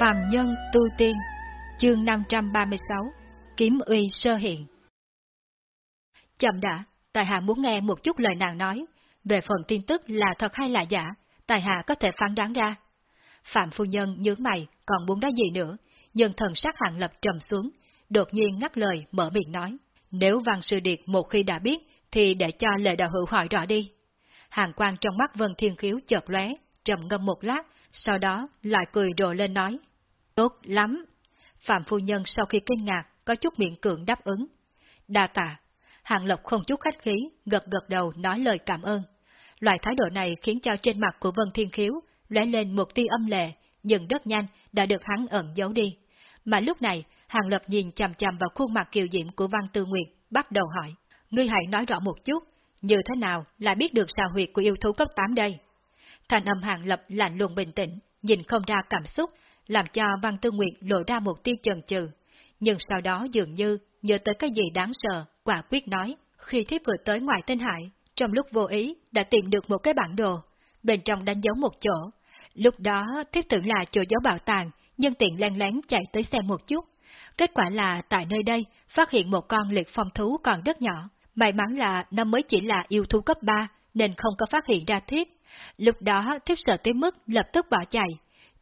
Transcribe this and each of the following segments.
Phàm Nhân Tu Tiên Chương 536 Kiếm Uy Sơ Hiện Chậm đã, Tài Hạ muốn nghe một chút lời nàng nói, về phần tin tức là thật hay là giả, Tài Hạ có thể phán đoán ra. Phạm Phu Nhân nhướng mày, còn muốn nói gì nữa, nhưng thần sắc hạng lập trầm xuống, đột nhiên ngắt lời mở miệng nói. Nếu Văn Sư Điệt một khi đã biết, thì để cho lời đạo hữu hỏi rõ đi. Hàng quang trong mắt Vân Thiên Khiếu chợt lóe, trầm ngâm một lát, sau đó lại cười rộ lên nói. Tốt lắm. Phạm Phu Nhân sau khi kinh ngạc, có chút miệng cường đáp ứng. Đa tạ. Hàng Lộc không chút khách khí, gật gật đầu nói lời cảm ơn. Loại thái độ này khiến cho trên mặt của Vân Thiên Khiếu lóe lên một tia âm lệ, nhưng rất nhanh đã được hắn ẩn giấu đi. Mà lúc này, Hàng Lập nhìn chằm chằm vào khuôn mặt kiều diễm của Văn Tư Nguyệt, bắt đầu hỏi, ngươi hãy nói rõ một chút, như thế nào là biết được sao huyệt của yêu thú cấp 8 đây? Thành âm Hàng Lập lạnh lùng bình tĩnh, nhìn không ra cảm xúc, làm cho Văn Tư Nguyệt lộ ra một tia chần chừ. Nhưng sau đó dường như nhớ tới cái gì đáng sợ, quả quyết nói, khi thiếp vừa tới ngoài tên hải, trong lúc vô ý đã tìm được một cái bản đồ, bên trong đánh dấu một chỗ. Lúc đó thiếp tưởng là chỗ dấu bảo tàng, nhân tiện len lén chạy tới xem một chút. Kết quả là tại nơi đây phát hiện một con liệt phong thú còn rất nhỏ. May mắn là nó mới chỉ là yêu thú cấp 3 nên không có phát hiện ra thiếp. Lúc đó thiếp sợ tới mức lập tức bỏ chạy.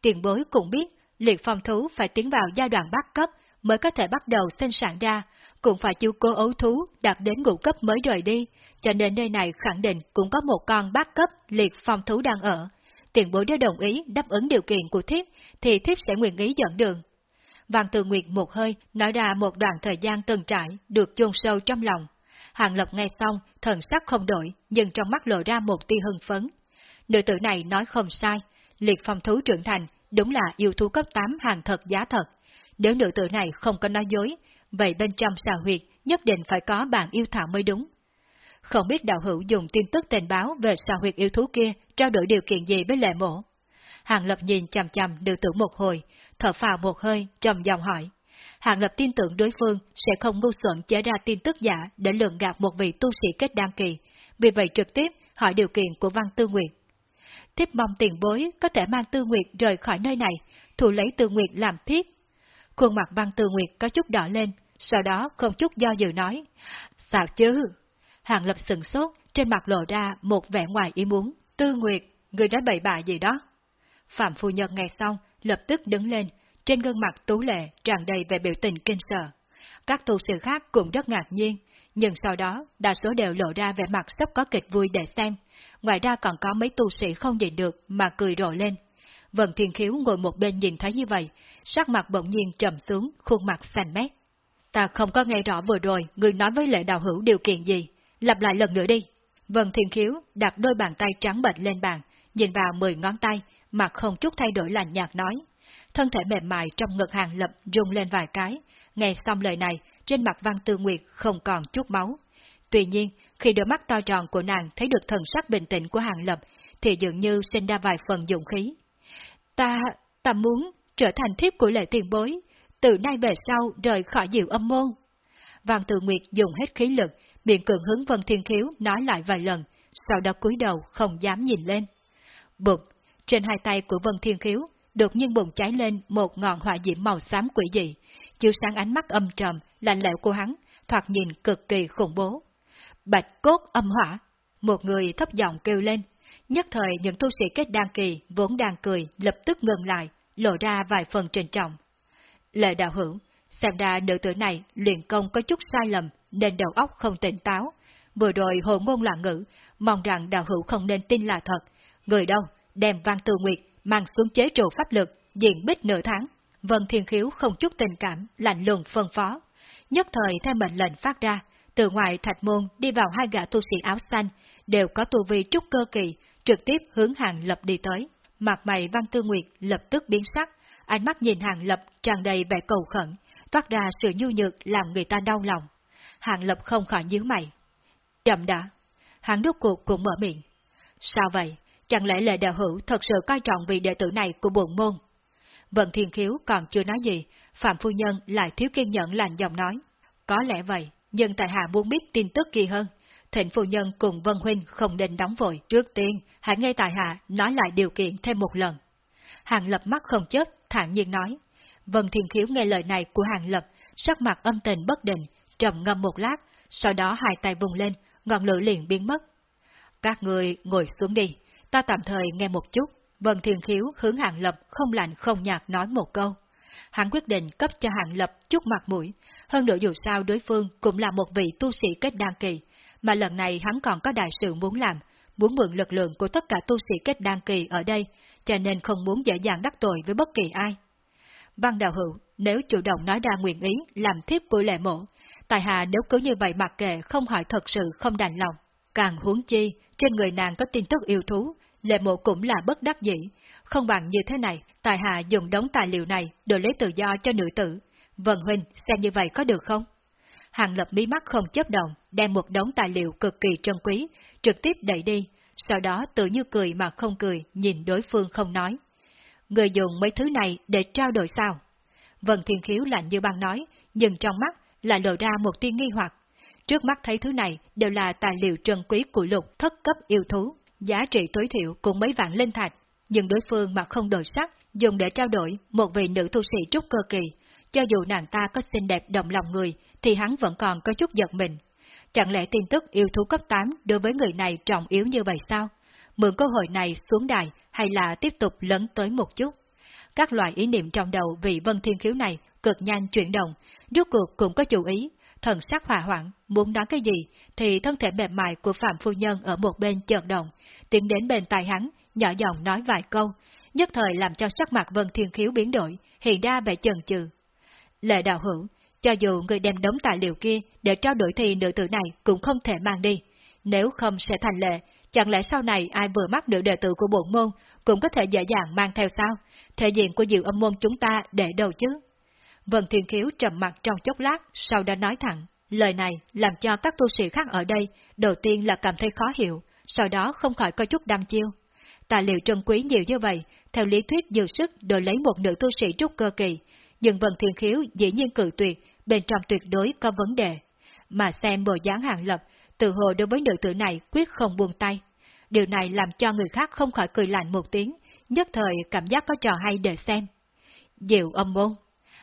Tiền bối cũng biết liệt phong thú phải tiến vào giai đoạn bắt cấp mới có thể bắt đầu sinh sản ra, cũng phải chiêu cô ấu thú đạt đến ngũ cấp mới rời đi, cho nên nơi này khẳng định cũng có một con bát cấp liệt phong thú đang ở. Tiền bối nếu đồng ý đáp ứng điều kiện của thiếp, thì thiếp sẽ nguyện ý dẫn đường. Vàng Từ Nguyệt một hơi nói ra một đoạn thời gian từng trải được chôn sâu trong lòng. Hàng Lập nghe xong, thần sắc không đổi, nhưng trong mắt lộ ra một tia hưng phấn. Nữ tử này nói không sai, liệt phong thú trưởng thành đúng là yêu thú cấp 8 hàng thật giá thật. Nếu nữ tử này không có nói dối, vậy bên trong xà huyệt nhất định phải có bạn yêu thảo mới đúng. Không biết đạo hữu dùng tin tức tình báo về xà huyệt yêu thú kia trao đổi điều kiện gì với lệ mổ. Hàng Lập nhìn chằm chằm nữ tử một hồi, thở phào một hơi, trầm giọng hỏi. Hàng Lập tin tưởng đối phương sẽ không ngu xuẩn chế ra tin tức giả để lường gạt một vị tu sĩ kết đăng kỳ, vì vậy trực tiếp hỏi điều kiện của Văn Tư Nguyệt. Thiếp mong tiền bối có thể mang Tư Nguyệt rời khỏi nơi này, thủ lấy Tư Nguyệt làm thiếp. Khuôn mặt băng Tư Nguyệt có chút đỏ lên, sau đó không chút do dự nói. Sao chứ? Hàng Lập sừng sốt, trên mặt lộ ra một vẻ ngoài ý muốn. Tư Nguyệt, người đã bậy bạ gì đó? Phạm Phu Nhân nghe xong, lập tức đứng lên, trên gương mặt tú lệ tràn đầy vẻ biểu tình kinh sợ. Các tu sĩ khác cũng rất ngạc nhiên, nhưng sau đó đa số đều lộ ra vẻ mặt sắp có kịch vui để xem. Ngoài ra còn có mấy tu sĩ không nhìn được mà cười rộ lên. Vân Thiên Khiếu ngồi một bên nhìn thấy như vậy, sắc mặt bỗng nhiên trầm xuống, khuôn mặt xanh mét. Ta không có nghe rõ vừa rồi người nói với lệ đạo hữu điều kiện gì, lặp lại lần nữa đi. Vân Thiên Khiếu đặt đôi bàn tay trắng bệch lên bàn, nhìn vào mười ngón tay, mặt không chút thay đổi lạnh nhạt nói. Thân thể mềm mại trong ngực hàng lập rung lên vài cái, nghe xong lời này, trên mặt văn tư nguyệt không còn chút máu. Tuy nhiên, khi đôi mắt to tròn của nàng thấy được thần sắc bình tĩnh của hàng lập, thì dường như sinh ra vài phần dụng khí. Ta, ta muốn trở thành thiếp của lệ tiền bối, từ nay về sau rời khỏi diệu âm môn. Vàng Tự Nguyệt dùng hết khí lực, miệng cường hướng Vân Thiên Khiếu nói lại vài lần, sau đó cúi đầu không dám nhìn lên. Bụt, trên hai tay của Vân Thiên Khiếu, đột nhiên bùng cháy lên một ngọn hỏa diễm màu xám quỷ dị, chiếu sáng ánh mắt âm trầm, lạnh lẽo của hắn, thoạt nhìn cực kỳ khủng bố. Bạch cốt âm hỏa, một người thấp giọng kêu lên. Nhất thời những tu sĩ kết đan kỳ vốn đang cười lập tức ngừng lại, lộ ra vài phần trình trọng. Lệ đạo hữu, xem ra nữ tử này luyện công có chút sai lầm nên đầu óc không tỉnh táo. Vừa rồi hồ ngôn loạn ngữ, mong rằng đạo hữu không nên tin là thật. Người đâu, đem Văn Tư Nguyệt mang xuống chế trụ pháp lực, diện bích nửa tháng. Vân Thiên Khiếu không chút tình cảm, lạnh lùng phân phó. Nhất thời theo mệnh lệnh phát ra, từ ngoài thạch môn đi vào hai gã tu sĩ áo xanh, đều có tu vi trúc cơ kỳ, trực tiếp hướng hàng lập đi tới. Mặt mày Văn Tư Nguyệt lập tức biến sắc, ánh mắt nhìn hàng lập tràn đầy vẻ cầu khẩn, toát ra sự nhu nhược làm người ta đau lòng. Hàng lập không khỏi nhíu mày. Chậm đã. Hàng đốt cuộc cũng mở miệng. Sao vậy? Chẳng lẽ lệ đạo hữu thật sự coi trọng vị đệ tử này của bổn môn? Vận Thiên Khiếu còn chưa nói gì, Phạm Phu Nhân lại thiếu kiên nhẫn lành giọng nói. Có lẽ vậy, nhưng tại hạ muốn biết tin tức kỳ hơn. Thịnh Phu Nhân cùng Vân Huynh không nên đóng vội. Trước tiên, hãy nghe tại hạ nói lại điều kiện thêm một lần. Hàng Lập mắt không chớp, thản nhiên nói. Vân Thiên Khiếu nghe lời này của Hàng Lập, sắc mặt âm tình bất định, trầm ngâm một lát, sau đó hai tay vùng lên, ngọn lửa liền biến mất. Các người ngồi xuống đi, ta tạm thời nghe một chút. Vân Thiên Khiếu hướng Hàng Lập không lạnh không nhạt nói một câu. Hắn quyết định cấp cho Hàng Lập chút mặt mũi, hơn nữa dù sao đối phương cũng là một vị tu sĩ kết đan kỳ, mà lần này hắn còn có đại sự muốn làm, muốn mượn lực lượng của tất cả tu sĩ kết đan kỳ ở đây, cho nên không muốn dễ dàng đắc tội với bất kỳ ai. Văn Đạo Hữu, nếu chủ động nói ra nguyện ý làm thiếp của lệ mộ, tài hạ nếu cứ như vậy mặc kệ không hỏi thật sự không đành lòng. Càng huống chi, trên người nàng có tin tức yêu thú, lệ mộ cũng là bất đắc dĩ. Không bằng như thế này, tài hạ dùng đống tài liệu này đổi lấy tự do cho nữ tử. Vân Huynh, xem như vậy có được không? Hàng lập mí mắt không chấp động, đem một đống tài liệu cực kỳ trân quý, trực tiếp đẩy đi, sau đó tự như cười mà không cười, nhìn đối phương không nói. Người dùng mấy thứ này để trao đổi sao? Vân Thiên Khiếu lạnh như băng nói, nhưng trong mắt lại lộ ra một tia nghi hoặc. Trước mắt thấy thứ này đều là tài liệu trân quý của lục thất cấp yêu thú, giá trị tối thiểu cũng mấy vạn linh thạch, nhưng đối phương mà không đổi sắc, dùng để trao đổi một vị nữ tu sĩ trúc cơ kỳ, cho dù nàng ta có xinh đẹp đồng lòng người, thì hắn vẫn còn có chút giật mình. Chẳng lẽ tin tức yêu thú cấp 8 đối với người này trọng yếu như vậy sao? Mượn cơ hội này xuống đài hay là tiếp tục lấn tới một chút? Các loại ý niệm trong đầu vị vân thiên khiếu này cực nhanh chuyển động, rốt cuộc cũng có chủ ý, thần sắc hòa hoãn, muốn nói cái gì, thì thân thể mềm mại của Phạm Phu Nhân ở một bên chợt động, tiến đến bên tai hắn, nhỏ giọng nói vài câu, nhất thời làm cho sắc mặt Vân Thiên Khiếu biến đổi, hiện ra vẻ chần chừ. Lệ đạo hữu, cho dù người đem đống tài liệu kia để trao đổi thì nữ tử này cũng không thể mang đi. Nếu không sẽ thành lệ, chẳng lẽ sau này ai vừa mắc được đệ tử của bổn môn cũng có thể dễ dàng mang theo sao? Thể diện của diệu âm môn chúng ta để đâu chứ? Vân Thiên Khiếu trầm mặt trong chốc lát, sau đó nói thẳng. Lời này làm cho các tu sĩ khác ở đây đầu tiên là cảm thấy khó hiểu, sau đó không khỏi có chút đam chiêu. Tài liệu trân quý nhiều như vậy, theo lý thuyết dư sức đổi lấy một nữ tu sĩ trúc cơ kỳ, nhưng Vân Thiên Khiếu dĩ nhiên cự tuyệt, bên trong tuyệt đối có vấn đề. Mà xem bộ dáng hàng lập, tự hồ đối với nữ tử này quyết không buông tay. Điều này làm cho người khác không khỏi cười lạnh một tiếng, nhất thời cảm giác có trò hay để xem. Diệu âm môn.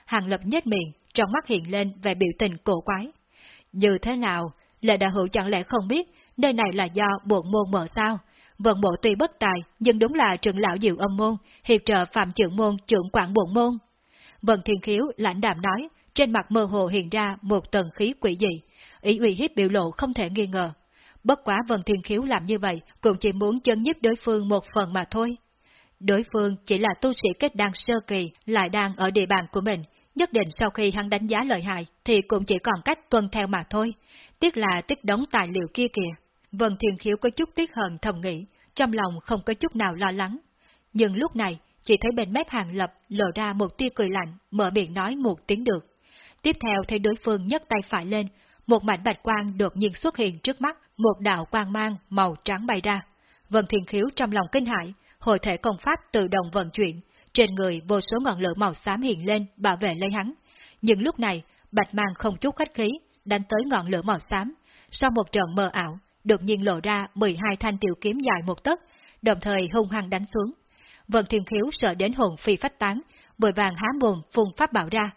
Hàng lập nhếch miệng, trong mắt hiện lên về biểu tình cổ quái. Như thế nào, lệ đại hữu chẳng lẽ không biết, nơi này là do buộc môn mở sao? Vận bộ tuy bất tài, nhưng đúng là trưởng lão diệu âm môn, hiệp trợ phạm trưởng môn trưởng quản bộ môn. Vân Thiên Khiếu lãnh đạm nói, trên mặt mơ hồ hiện ra một tầng khí quỷ dị, ý uy hiếp biểu lộ không thể nghi ngờ. Bất quá Vân Thiên Khiếu làm như vậy cũng chỉ muốn chấn giúp đối phương một phần mà thôi. Đối phương chỉ là tu sĩ kết đan sơ kỳ, lại đang ở địa bàn của mình, nhất định sau khi hắn đánh giá lợi hại thì cũng chỉ còn cách tuân theo mà thôi, tiếc là tiếc đóng tài liệu kia kìa. Vân Thiên Khiếu có chút tiếc hận thầm nghĩ, trong lòng không có chút nào lo lắng. Nhưng lúc này, chỉ thấy bên mép hàng lập lộ ra một tia cười lạnh, mở miệng nói một tiếng được. Tiếp theo thấy đối phương nhấc tay phải lên, một mảnh bạch quang đột nhiên xuất hiện trước mắt, một đạo quang mang màu trắng bay ra. Vân Thiên Khiếu trong lòng kinh hãi, hồi thể công pháp tự động vận chuyển, trên người vô số ngọn lửa màu xám hiện lên bảo vệ lấy hắn. Nhưng lúc này, bạch mang không chút khách khí, đánh tới ngọn lửa màu xám. Sau một trận mờ ảo, đột nhiên lộ ra 12 thanh tiểu kiếm dài một tấc, đồng thời hung hăng đánh xuống. Vân Thiên Khiếu sợ đến hồn phi phách tán, vội vàng há mồm phun pháp bảo ra.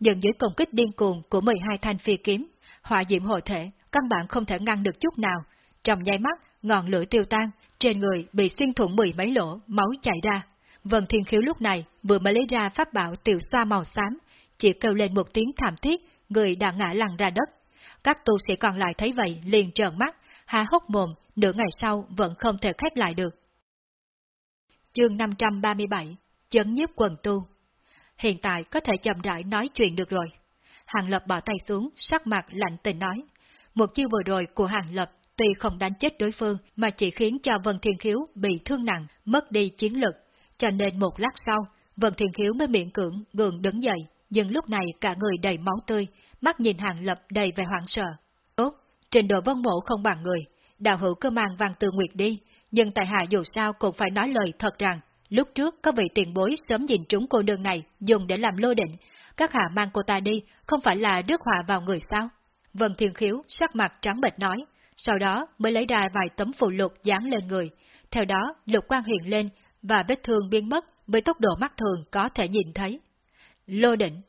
Nhưng dưới công kích điên cuồng của 12 thanh phi kiếm, hỏa diễm hội thể, căn bản không thể ngăn được chút nào. Trong nháy mắt, ngọn lửa tiêu tan, trên người bị xuyên thủng mười mấy lỗ, máu chảy ra. Vân Thiên Khiếu lúc này vừa mới lấy ra pháp bảo tiểu xoa màu xám, chỉ kêu lên một tiếng thảm thiết, người đã ngã lăn ra đất. Các tu sĩ còn lại thấy vậy liền trợn mắt, há hốc mồm, nửa ngày sau vẫn không thể khép lại được. Chương 537 Chấn nhiếp quần tu Hiện tại có thể chậm rãi nói chuyện được rồi. Hàng Lập bỏ tay xuống, sắc mặt lạnh tình nói. Một chiêu vừa rồi của Hàng Lập tuy không đánh chết đối phương mà chỉ khiến cho Vân Thiên Khiếu bị thương nặng, mất đi chiến lực. Cho nên một lát sau, Vân Thiên Khiếu mới miệng cưỡng, gượng đứng dậy, nhưng lúc này cả người đầy máu tươi, mắt nhìn Hàng Lập đầy vẻ hoảng sợ. Tốt, trình độ vân mộ không bằng người, đạo hữu cơ mang vàng từ nguyệt đi, nhưng tại hạ dù sao cũng phải nói lời thật rằng, lúc trước có vị tiền bối sớm nhìn trúng cô đường này dùng để làm lô định, các hạ mang cô ta đi không phải là rước họa vào người sao? Vân Thiên Khiếu sắc mặt trắng bệch nói, sau đó mới lấy ra vài tấm phụ lục dán lên người, theo đó lục quang hiện lên và vết thương biến mất với tốc độ mắt thường có thể nhìn thấy. Lô định.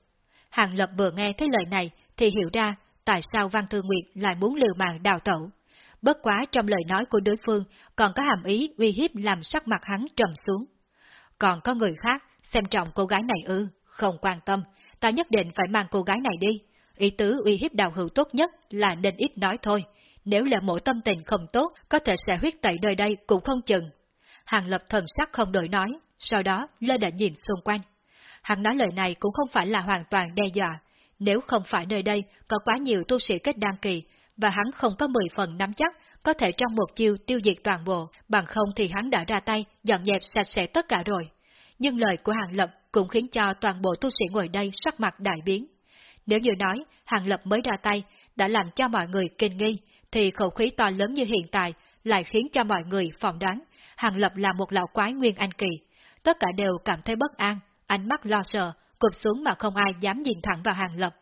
Hàng Lập vừa nghe thấy lời này thì hiểu ra tại sao Văn Thư Nguyệt lại muốn liều mạng đào tẩu. Bất quá trong lời nói của đối phương còn có hàm ý uy hiếp làm sắc mặt hắn trầm xuống. Còn có người khác xem trọng cô gái này ư, không quan tâm, ta nhất định phải mang cô gái này đi. Ý tứ uy hiếp đào hữu tốt nhất là nên ít nói thôi. Nếu là mỗi tâm tình không tốt, có thể sẽ huyết tẩy nơi đây cũng không chừng. Hàng lập thần sắc không đổi nói, sau đó lơ đã nhìn xung quanh. Hắn nói lời này cũng không phải là hoàn toàn đe dọa. Nếu không phải nơi đây có quá nhiều tu sĩ kết đăng kỳ, và hắn không có 10 phần nắm chắc có thể trong một chiêu tiêu diệt toàn bộ, bằng không thì hắn đã ra tay dọn dẹp sạch sẽ tất cả rồi. Nhưng lời của Hàng Lập cũng khiến cho toàn bộ tu sĩ ngồi đây sắc mặt đại biến. Nếu như nói Hàng Lập mới ra tay đã làm cho mọi người kinh nghi, thì khẩu khí to lớn như hiện tại lại khiến cho mọi người phỏng đoán Hàng Lập là một lão quái nguyên anh kỳ. Tất cả đều cảm thấy bất an, ánh mắt lo sợ, cụp xuống mà không ai dám nhìn thẳng vào Hàng Lập.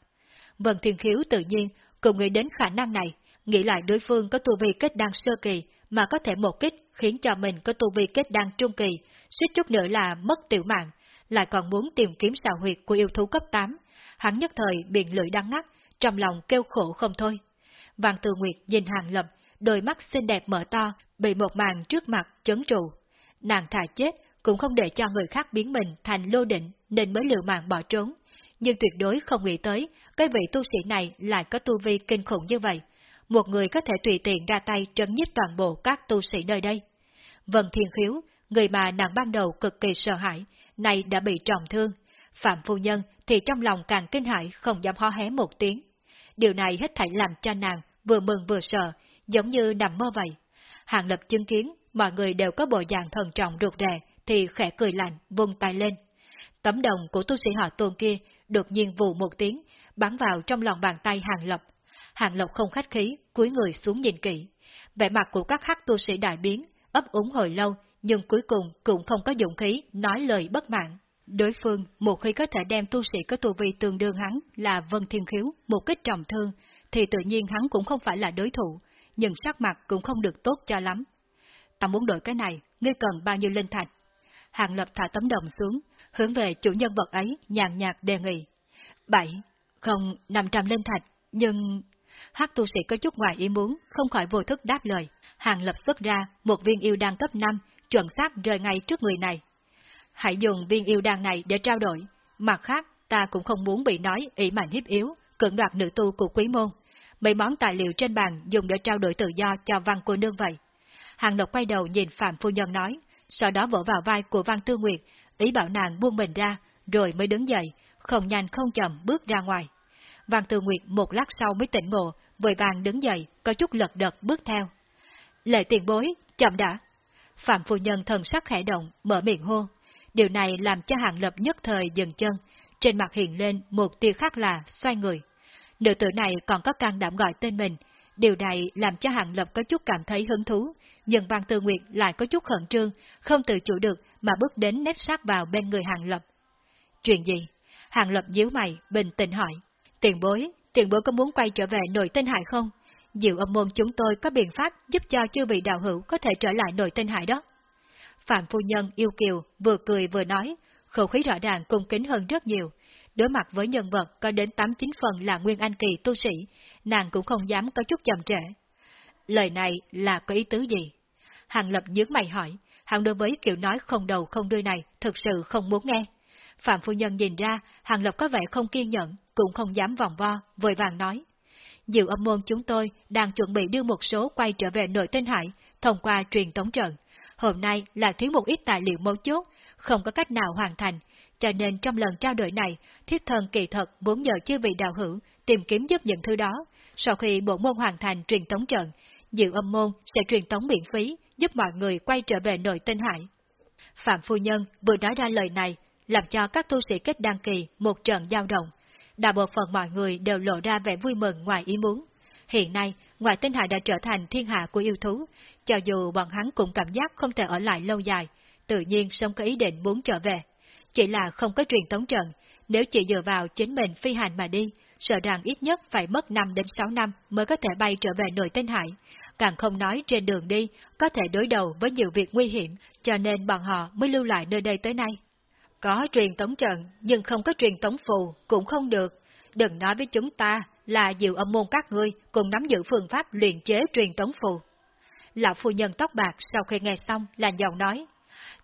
Vân Thiên Khiếu tự nhiên cũng nghĩ đến khả năng này, nghĩ lại đối phương có tu vi kết đăng sơ kỳ mà có thể một kích khiến cho mình có tu vi kết đăng trung kỳ, suýt chút nữa là mất tiểu mạng, lại còn muốn tìm kiếm xào huyệt của yêu thú cấp 8. Hắn nhất thời biện lưỡi đắng ngắt, trong lòng kêu khổ không thôi. Vàng Từ Nguyệt nhìn Hàng Lập, đôi mắt xinh đẹp mở to, bị một màn trước mặt chấn trụ. Nàng thà chết, cũng không để cho người khác biến mình thành lô định nên mới liều mạng bỏ trốn. Nhưng tuyệt đối không nghĩ tới, cái vị tu sĩ này lại có tu vi kinh khủng như vậy. Một người có thể tùy tiện ra tay trấn nhiếp toàn bộ các tu sĩ nơi đây. Vân Thiên Khiếu, người mà nàng ban đầu cực kỳ sợ hãi, nay đã bị trọng thương. Phạm Phu Nhân thì trong lòng càng kinh hãi không dám ho hé một tiếng. Điều này hết thảy làm cho nàng vừa mừng vừa sợ, giống như nằm mơ vậy. Hàng lập chứng kiến, mọi người đều có bộ dạng thần trọng ruột rè, thì khẽ cười lạnh, vung tay lên. Tấm đồng của tu sĩ họ tôn kia đột nhiên vù một tiếng, bắn vào trong lòng bàn tay hàng lộc. Hàng lộc không khách khí, cúi người xuống nhìn kỹ. Vẻ mặt của các hắc tu sĩ đại biến, ấp úng hồi lâu, nhưng cuối cùng cũng không có dụng khí nói lời bất mãn. Đối phương, một khi có thể đem tu sĩ có tu vi tương đương hắn là Vân Thiên Khiếu, một kích trọng thương, thì tự nhiên hắn cũng không phải là đối thủ, nhưng sắc mặt cũng không được tốt cho lắm. Ta muốn đổi cái này, ngươi cần bao nhiêu linh thạch? Hàng Lập thả tấm đồng xuống, hướng về chủ nhân vật ấy nhàn nhạt đề nghị. Bảy, không, năm trăm linh thạch, nhưng... Hắc tu sĩ có chút ngoài ý muốn, không khỏi vô thức đáp lời. Hàng Lập xuất ra một viên yêu đan cấp 5, chuẩn xác rơi ngay trước người này. Hãy dùng viên yêu đan này để trao đổi. Mặt khác, ta cũng không muốn bị nói ý mạnh hiếp yếu, cưỡng đoạt nữ tu của quý môn. Mấy món tài liệu trên bàn dùng để trao đổi tự do cho văn cô nương vậy. Hàng Lộc quay đầu nhìn Phạm Phu Nhân nói, sau đó vỗ vào vai của Văn Tư Nguyệt, ý bảo nàng buông mình ra, rồi mới đứng dậy, không nhanh không chậm bước ra ngoài. Vàng từ Nguyệt một lát sau mới tỉnh ngộ, vội vàng đứng dậy, có chút lật đật bước theo. Lệ tiền bối, chậm đã. Phạm Phu Nhân thần sắc khẽ động, mở miệng hô. Điều này làm cho hạng Lập nhất thời dừng chân, trên mặt hiện lên một tia khác là xoay người. Nữ tử này còn có can đảm gọi tên mình, điều này làm cho hạng Lập có chút cảm thấy hứng thú, nhưng Vàng từ Nguyệt lại có chút khẩn trương, không tự chủ được mà bước đến nếp sát vào bên người Hàng Lập. Chuyện gì? Hàng Lập díu mày, bình tĩnh hỏi. Tiền bối, tiền bối có muốn quay trở về nội tinh hải không? Diệu âm môn chúng tôi có biện pháp giúp cho chư vị đạo hữu có thể trở lại nội tinh hải đó. Phạm Phu Nhân yêu kiều vừa cười vừa nói, khẩu khí rõ ràng cung kính hơn rất nhiều. Đối mặt với nhân vật có đến 8-9 phần là Nguyên Anh Kỳ tu sĩ, nàng cũng không dám có chút chậm trễ. Lời này là có ý tứ gì? Hàng Lập nhướng mày hỏi, hàng đối với kiểu nói không đầu không đuôi này thực sự không muốn nghe. Phạm Phu Nhân nhìn ra, Hàng Lập có vẻ không kiên nhẫn, cũng không dám vòng vo, vội vàng nói. Diệu âm môn chúng tôi đang chuẩn bị đưa một số quay trở về nội tinh hải, thông qua truyền tống trận. Hôm nay là thiếu một ít tài liệu mấu chốt, không có cách nào hoàn thành, cho nên trong lần trao đổi này, thiết thần kỳ thật muốn nhờ chư vị đạo hữu tìm kiếm giúp những thứ đó. Sau khi bộ môn hoàn thành truyền tống trận, Diệu âm môn sẽ truyền tống miễn phí, giúp mọi người quay trở về nội tinh hải. Phạm Phu Nhân vừa nói ra lời này, làm cho các tu sĩ kết đăng kỳ một trận giao động. đa bộ phận mọi người đều lộ ra vẻ vui mừng ngoài ý muốn. Hiện nay, ngoài tinh hải đã trở thành thiên hạ của yêu thú, cho dù bọn hắn cũng cảm giác không thể ở lại lâu dài, tự nhiên sống có ý định muốn trở về. Chỉ là không có truyền tống trận, nếu chỉ dựa vào chính mình phi hành mà đi, sợ rằng ít nhất phải mất 5 đến 6 năm mới có thể bay trở về nội tinh hải. Càng không nói trên đường đi, có thể đối đầu với nhiều việc nguy hiểm, cho nên bọn họ mới lưu lại nơi đây tới nay. Có truyền tống trận, nhưng không có truyền tống phù, cũng không được. Đừng nói với chúng ta là diệu âm môn các ngươi cùng nắm giữ phương pháp luyện chế truyền tống phù. Lão phu nhân tóc bạc sau khi nghe xong là giọng nói.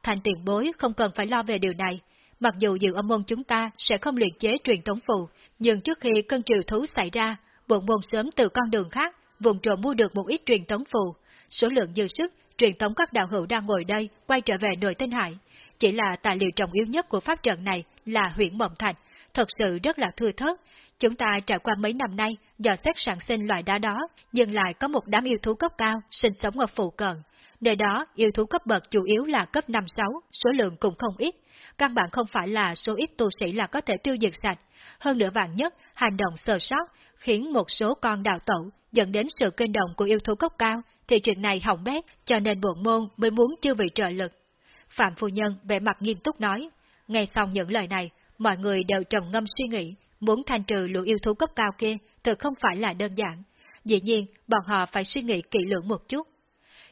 Thành tiền bối không cần phải lo về điều này. Mặc dù diệu âm môn chúng ta sẽ không luyện chế truyền tống phù, nhưng trước khi cơn triều thú xảy ra, bộ môn sớm từ con đường khác vùng trộm mua được một ít truyền tống phù. Số lượng dư sức, truyền tống các đạo hữu đang ngồi đây quay trở về nội tinh hải. Chỉ là tài liệu trọng yếu nhất của pháp trận này là huyện Mộng Thành, thật sự rất là thưa thớt. Chúng ta trải qua mấy năm nay do xét sản sinh loại đá đó, nhưng lại có một đám yêu thú cấp cao sinh sống ở phụ cận. Nơi đó, yêu thú cấp bậc chủ yếu là cấp 5-6, số lượng cũng không ít. Căn bản không phải là số ít tu sĩ là có thể tiêu diệt sạch. Hơn nữa vạn nhất, hành động sơ sót, khiến một số con đào tẩu, dẫn đến sự kinh động của yêu thú cấp cao, thì chuyện này hỏng bét, cho nên bổn môn mới muốn chưa vị trợ lực. Phạm Phu Nhân vẻ mặt nghiêm túc nói, ngay xong những lời này, mọi người đều trầm ngâm suy nghĩ, muốn thanh trừ lũ yêu thú cấp cao kia thật không phải là đơn giản. Dĩ nhiên, bọn họ phải suy nghĩ kỹ lưỡng một chút.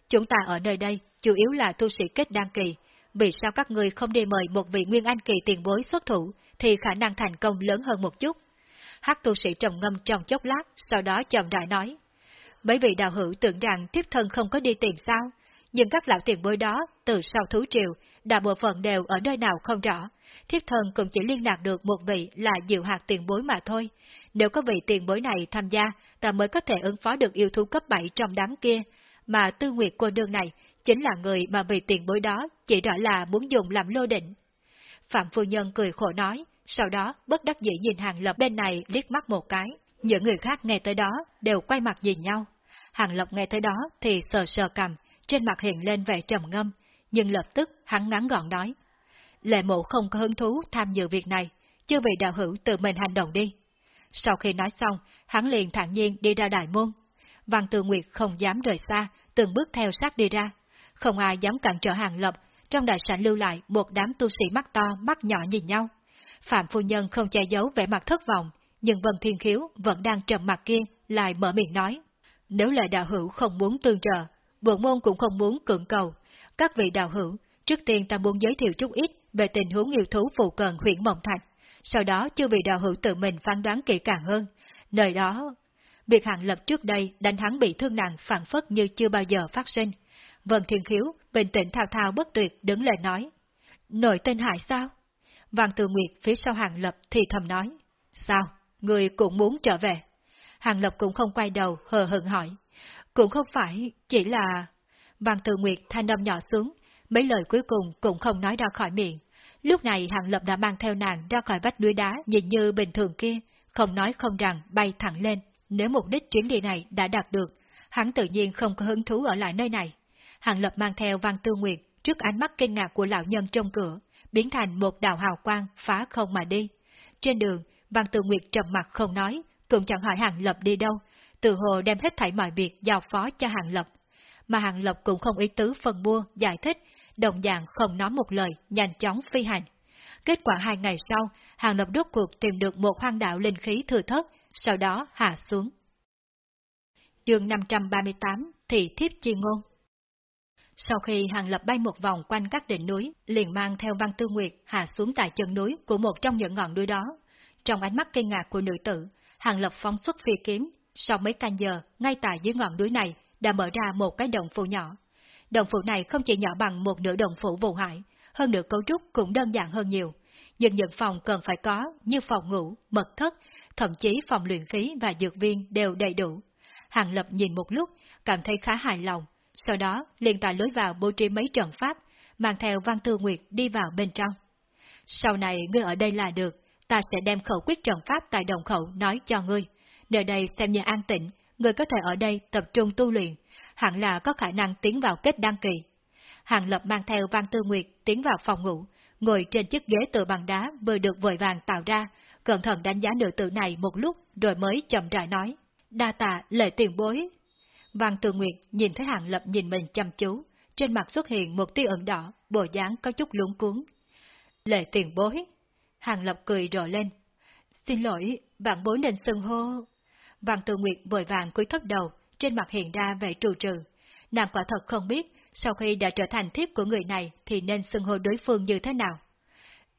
Chúng ta ở nơi đây chủ yếu là tu sĩ kết đăng kỳ, vì sao các người không đi mời một vị nguyên anh kỳ tiền bối xuất thủ, thì khả năng thành công lớn hơn một chút. Hắc tu sĩ trầm ngâm trong chốc lát, sau đó chậm rãi nói. Mấy vị đạo hữu tưởng rằng tiếp thân không có đi tìm sao, nhưng các lão tiền bối đó, từ sau thú triều, đã bộ phận đều ở nơi nào không rõ. Thiếp thân cũng chỉ liên lạc được một vị là diệu hạt tiền bối mà thôi. Nếu có vị tiền bối này tham gia, ta mới có thể ứng phó được yêu thú cấp 7 trong đám kia. Mà tư nguyệt cô nương này chính là người mà vị tiền bối đó chỉ rõ là muốn dùng làm lô định. Phạm Phu Nhân cười khổ nói, sau đó bất đắc dĩ nhìn Hàng Lập bên này liếc mắt một cái. Những người khác nghe tới đó đều quay mặt nhìn nhau. Hàng Lập nghe tới đó thì sờ sờ cầm, trên mặt hiện lên vẻ trầm ngâm, nhưng lập tức hắn ngắn gọn nói. Lệ mộ không có hứng thú tham dự việc này, chưa vị đạo hữu tự mình hành động đi. Sau khi nói xong, hắn liền thản nhiên đi ra đại môn. Văn Tư Nguyệt không dám rời xa, từng bước theo sát đi ra. Không ai dám cản trở hàng lập, trong đại sảnh lưu lại một đám tu sĩ mắt to, mắt nhỏ nhìn nhau. Phạm Phu Nhân không che giấu vẻ mặt thất vọng, nhưng Vân Thiên Khiếu vẫn đang trầm mặt kia, lại mở miệng nói. Nếu là đạo hữu không muốn tương trợ, bộ môn cũng không muốn cưỡng cầu. Các vị đạo hữu, trước tiên ta muốn giới thiệu chút ít về tình huống yêu thú phụ cận huyện Mộng Thạch, Sau đó chưa vị đạo hữu tự mình phán đoán kỹ càng hơn. Nơi đó, việc hạng lập trước đây đánh hắn bị thương nặng phản phất như chưa bao giờ phát sinh. Vân Thiên Khiếu bình tĩnh thao thao bất tuyệt đứng lên nói. Nội tên hại sao? Vàng Từ Nguyệt phía sau Hàng Lập thì thầm nói. Sao? Người cũng muốn trở về? Hàng Lập cũng không quay đầu, hờ hững hỏi. Cũng không phải, chỉ là... Vàng Từ Nguyệt thanh âm nhỏ xuống, mấy lời cuối cùng cũng không nói ra khỏi miệng. Lúc này Hàng Lập đã mang theo nàng ra khỏi vách núi đá nhìn như bình thường kia, không nói không rằng bay thẳng lên. Nếu mục đích chuyến đi này đã đạt được, hắn tự nhiên không có hứng thú ở lại nơi này. Hàng Lập mang theo Văn Tư Nguyệt trước ánh mắt kinh ngạc của lão nhân trong cửa, biến thành một đạo hào quang phá không mà đi. Trên đường, Văn Tự Nguyệt trầm mặt không nói, cũng chẳng hỏi Hàng Lập đi đâu, từ hồ đem hết thảy mọi việc giao phó cho Hàng Lập. Mà Hàng Lập cũng không ý tứ phân mua, giải thích, đồng dạng không nói một lời, nhanh chóng phi hành. Kết quả hai ngày sau, Hàng Lập đốt cuộc tìm được một hoang đạo linh khí thừa thất, sau đó hạ xuống. Chương 538 Thị Thiếp Chi Ngôn sau khi Hàng Lập bay một vòng quanh các đỉnh núi, liền mang theo Văn Tư Nguyệt hạ xuống tại chân núi của một trong những ngọn núi đó. Trong ánh mắt kinh ngạc của nữ tử, Hàng Lập phóng xuất phi kiếm, sau mấy canh giờ, ngay tại dưới ngọn núi này, đã mở ra một cái đồng phủ nhỏ. Đồng phủ này không chỉ nhỏ bằng một nửa đồng phủ vụ hải, hơn nữa cấu trúc cũng đơn giản hơn nhiều. Nhưng những phòng cần phải có như phòng ngủ, mật thất, thậm chí phòng luyện khí và dược viên đều đầy đủ. Hàng Lập nhìn một lúc, cảm thấy khá hài lòng, sau đó liền tại lối vào bố trí mấy trận pháp, mang theo Văn Tư Nguyệt đi vào bên trong. Sau này ngươi ở đây là được, ta sẽ đem khẩu quyết trận pháp tại đồng khẩu nói cho ngươi. Nơi đây xem như an tĩnh, ngươi có thể ở đây tập trung tu luyện, hẳn là có khả năng tiến vào kết đăng kỳ. Hàng Lập mang theo Văn Tư Nguyệt tiến vào phòng ngủ, ngồi trên chiếc ghế từ bằng đá vừa được vội vàng tạo ra, cẩn thận đánh giá nữ tử này một lúc rồi mới chậm rãi nói. Đa tạ lệ tiền bối. Văn Tư Nguyệt nhìn thấy Hàng Lập nhìn mình chăm chú, trên mặt xuất hiện một tia ẩn đỏ, bộ dáng có chút luống cuốn. Lệ tiền bối. Hàng Lập cười rộ lên. Xin lỗi, bạn bối nên xưng hô. Văn Tư Nguyệt vội vàng cúi thấp đầu, trên mặt hiện ra vẻ trù trừ. Nàng quả thật không biết, sau khi đã trở thành thiếp của người này thì nên xưng hô đối phương như thế nào.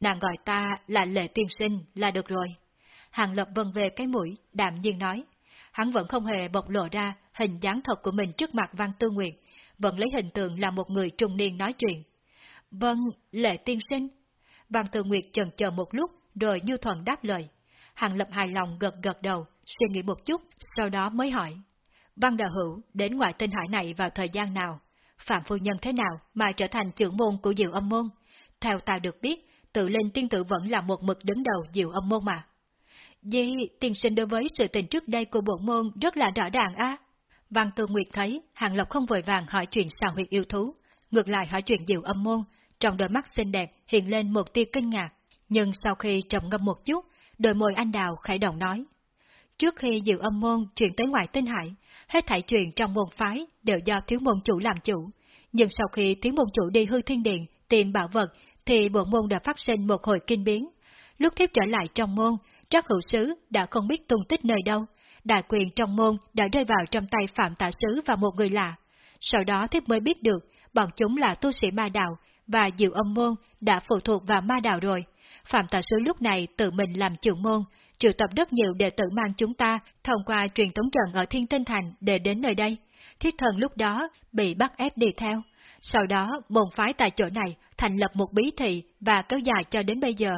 nàng gọi ta là Lệ Tiên Sinh là được rồi. Hàng Lập vân về cái mũi, đạm nhiên nói. Hắn vẫn không hề bộc lộ ra hình dáng thật của mình trước mặt Văn Tư Nguyệt, vẫn lấy hình tượng là một người trung niên nói chuyện. Vâng, Lệ Tiên Sinh. Văn Tư Nguyệt chần chờ một lúc, rồi như thuận đáp lời. Hàng Lập hài lòng gật gật đầu, suy nghĩ một chút, sau đó mới hỏi. Văn Đạo Hữu đến ngoại tinh hải này vào thời gian nào? Phạm Phu Nhân thế nào mà trở thành trưởng môn của Diệu Âm Môn? Theo ta được biết, tự lên tiên tử vẫn là một mực đứng đầu Diệu Âm Môn mà vì tiền sinh đối với sự tình trước đây của bộ môn rất là rõ ràng á. Văn Tư Nguyệt thấy Hàng Lộc không vội vàng hỏi chuyện xào huyệt yêu thú, ngược lại hỏi chuyện Diệu Âm Môn, trong đôi mắt xinh đẹp hiện lên một tia kinh ngạc. Nhưng sau khi trầm ngâm một chút, đôi môi anh đào khải động nói. Trước khi Diệu Âm Môn chuyển tới ngoài tinh hải, hết thảy chuyện trong môn phái đều do thiếu môn chủ làm chủ. Nhưng sau khi thiếu môn chủ đi hư thiên điện tìm bảo vật, thì bộ môn đã phát sinh một hồi kinh biến. Lúc thiếp trở lại trong môn, Trác hữu sứ đã không biết tung tích nơi đâu, đại quyền trong môn đã rơi vào trong tay Phạm Tạ Sứ và một người lạ. Sau đó thiếp mới biết được, bọn chúng là tu sĩ ma đạo, và Diệu Âm Môn đã phụ thuộc vào ma đạo rồi. Phạm Tạ Sứ lúc này tự mình làm trưởng môn, triệu tập rất nhiều đệ tử mang chúng ta thông qua truyền tống trận ở Thiên Tinh Thành để đến nơi đây. Thiết thần lúc đó bị bắt ép đi theo. Sau đó, môn phái tại chỗ này thành lập một bí thị và kéo dài cho đến bây giờ.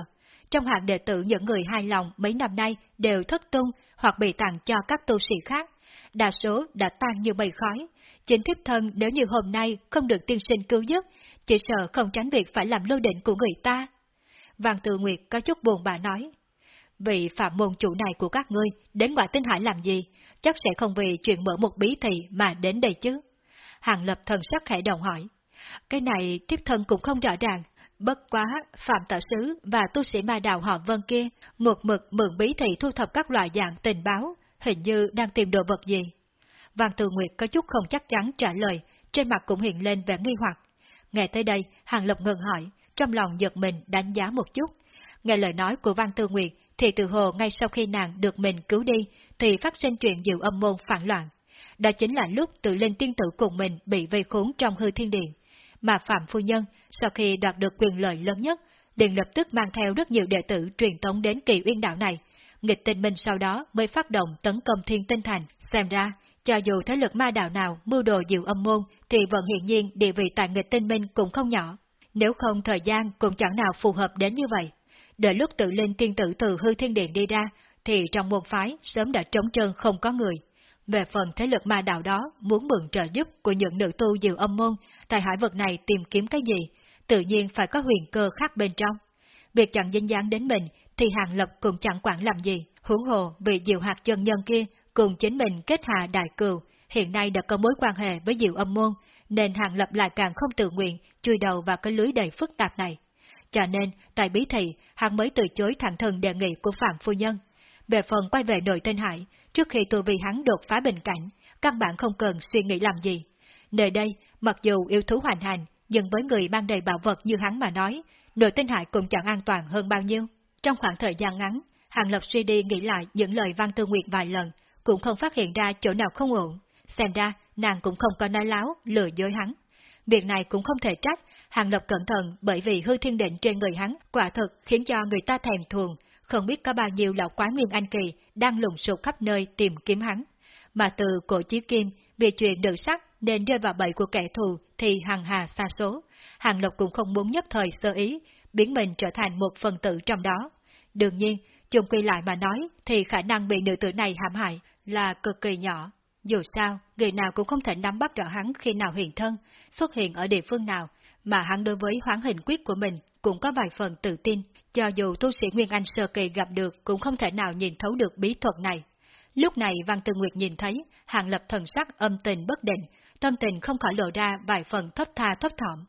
Trong hạng đệ tử những người hài lòng mấy năm nay đều thất tung hoặc bị tặng cho các tu sĩ khác. Đa số đã tan như mây khói. Chính thiếp thân nếu như hôm nay không được tiên sinh cứu giúp, chỉ sợ không tránh việc phải làm lưu định của người ta. Vàng Tự Nguyệt có chút buồn bã nói. Vị phạm môn chủ này của các ngươi đến ngoại tinh hải làm gì? Chắc sẽ không vì chuyện mở một bí thị mà đến đây chứ. Hàng lập thần sắc khẽ đồng hỏi. Cái này tiếp thân cũng không rõ ràng, Bất quá, Phạm Tạ Sứ và tu sĩ ma đạo họ Vân kia, một mực mượn bí thị thu thập các loại dạng tình báo, hình như đang tìm đồ vật gì. Văn Từ Nguyệt có chút không chắc chắn trả lời, trên mặt cũng hiện lên vẻ nghi hoặc. Nghe tới đây, Hàng Lập ngừng hỏi, trong lòng giật mình đánh giá một chút. Nghe lời nói của Văn Tư Nguyệt, thì từ hồ ngay sau khi nàng được mình cứu đi, thì phát sinh chuyện diệu âm môn phản loạn. Đó chính là lúc tự lên tiên tử cùng mình bị vây khốn trong hư thiên điện mà Phạm Phu Nhân, sau khi đoạt được quyền lợi lớn nhất, liền lập tức mang theo rất nhiều đệ tử truyền tống đến kỳ uyên đạo này. Nghịch tinh minh sau đó mới phát động tấn công thiên tinh thành, xem ra, cho dù thế lực ma đạo nào mưu đồ diệu âm môn, thì vẫn hiện nhiên địa vị tại nghịch tinh minh cũng không nhỏ. Nếu không thời gian cũng chẳng nào phù hợp đến như vậy. Đợi lúc tự linh tiên tử từ hư thiên điện đi ra, thì trong môn phái sớm đã trống trơn không có người. Về phần thế lực ma đạo đó muốn mượn trợ giúp của những nữ tu diệu âm môn tại hải vực này tìm kiếm cái gì, tự nhiên phải có huyền cơ khác bên trong. Việc chọn dinh dáng đến mình thì Hàng Lập cũng chẳng quản làm gì, huống hồ vì diệu hạt chân nhân kia cùng chính mình kết hạ đại cừu, hiện nay đã có mối quan hệ với diệu âm môn, nên Hàng Lập lại càng không tự nguyện chui đầu vào cái lưới đầy phức tạp này. Cho nên, tại bí thị, hắn mới từ chối thẳng thừng đề nghị của Phạm Phu Nhân. Về phần quay về nội tên hải, trước khi tôi vì hắn đột phá bình cảnh, căn bản không cần suy nghĩ làm gì. Nơi đây, mặc dù yêu thú hoành hành, nhưng với người mang đầy bảo vật như hắn mà nói, nội tinh hải cũng chẳng an toàn hơn bao nhiêu. Trong khoảng thời gian ngắn, Hàng Lập suy đi nghĩ lại những lời Văn Tư Nguyệt vài lần, cũng không phát hiện ra chỗ nào không ổn. Xem ra, nàng cũng không có nói láo, lừa dối hắn. Việc này cũng không thể trách, Hàng Lập cẩn thận bởi vì hư thiên định trên người hắn quả thực khiến cho người ta thèm thuồng, không biết có bao nhiêu lão quái nguyên anh kỳ đang lùng sục khắp nơi tìm kiếm hắn. Mà từ cổ chí kim, vì chuyện được sắc nên rơi vào bẫy của kẻ thù thì hàng hà xa số. Hàng Lộc cũng không muốn nhất thời sơ ý, biến mình trở thành một phần tử trong đó. Đương nhiên, chung quy lại mà nói thì khả năng bị nữ tử này hãm hại là cực kỳ nhỏ. Dù sao, người nào cũng không thể nắm bắt rõ hắn khi nào hiện thân, xuất hiện ở địa phương nào, mà hắn đối với hoán hình quyết của mình cũng có vài phần tự tin, cho dù tu sĩ Nguyên Anh sơ kỳ gặp được cũng không thể nào nhìn thấu được bí thuật này. Lúc này Văn Tư Nguyệt nhìn thấy, Hàng Lập thần sắc âm tình bất định, tâm tình không khỏi lộ ra vài phần thấp tha thấp thỏm.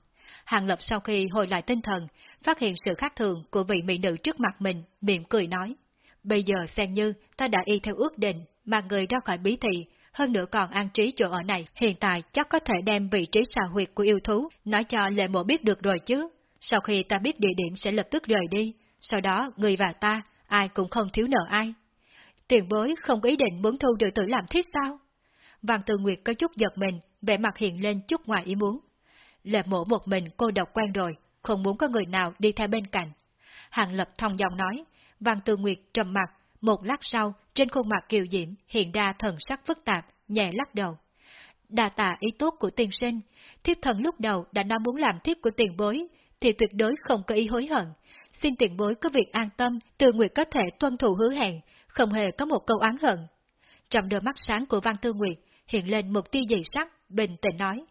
Hàng Lập sau khi hồi lại tinh thần, phát hiện sự khác thường của vị mỹ nữ trước mặt mình, miệng cười nói. Bây giờ xem như ta đã y theo ước định, mà người ra khỏi bí thị, hơn nữa còn an trí chỗ ở này, hiện tại chắc có thể đem vị trí xà huyệt của yêu thú, nói cho lệ mộ biết được rồi chứ. Sau khi ta biết địa điểm sẽ lập tức rời đi, sau đó người và ta, ai cũng không thiếu nợ ai. Tiền bối không ý định muốn thu được tử làm thiết sao? vàng Tư Nguyệt có chút giật mình, vẻ mặt hiện lên chút ngoài ý muốn. Lệ mổ một mình cô độc quen rồi, không muốn có người nào đi theo bên cạnh. Hàng Lập thong dòng nói, Văn Tư Nguyệt trầm mặt, một lát sau, trên khuôn mặt kiều diễm hiện ra thần sắc phức tạp, nhẹ lắc đầu. Đà tạ ý tốt của tiền sinh, thiếp thần lúc đầu đã nói muốn làm thiếp của tiền bối, thì tuyệt đối không có ý hối hận. Xin tiền bối có việc an tâm, Tư Nguyệt có thể tuân thủ hứa hẹn, không hề có một câu oán hận. Trong đôi mắt sáng của Văn Tư Nguyệt hiện lên một tia dị sắc, bình tĩnh nói.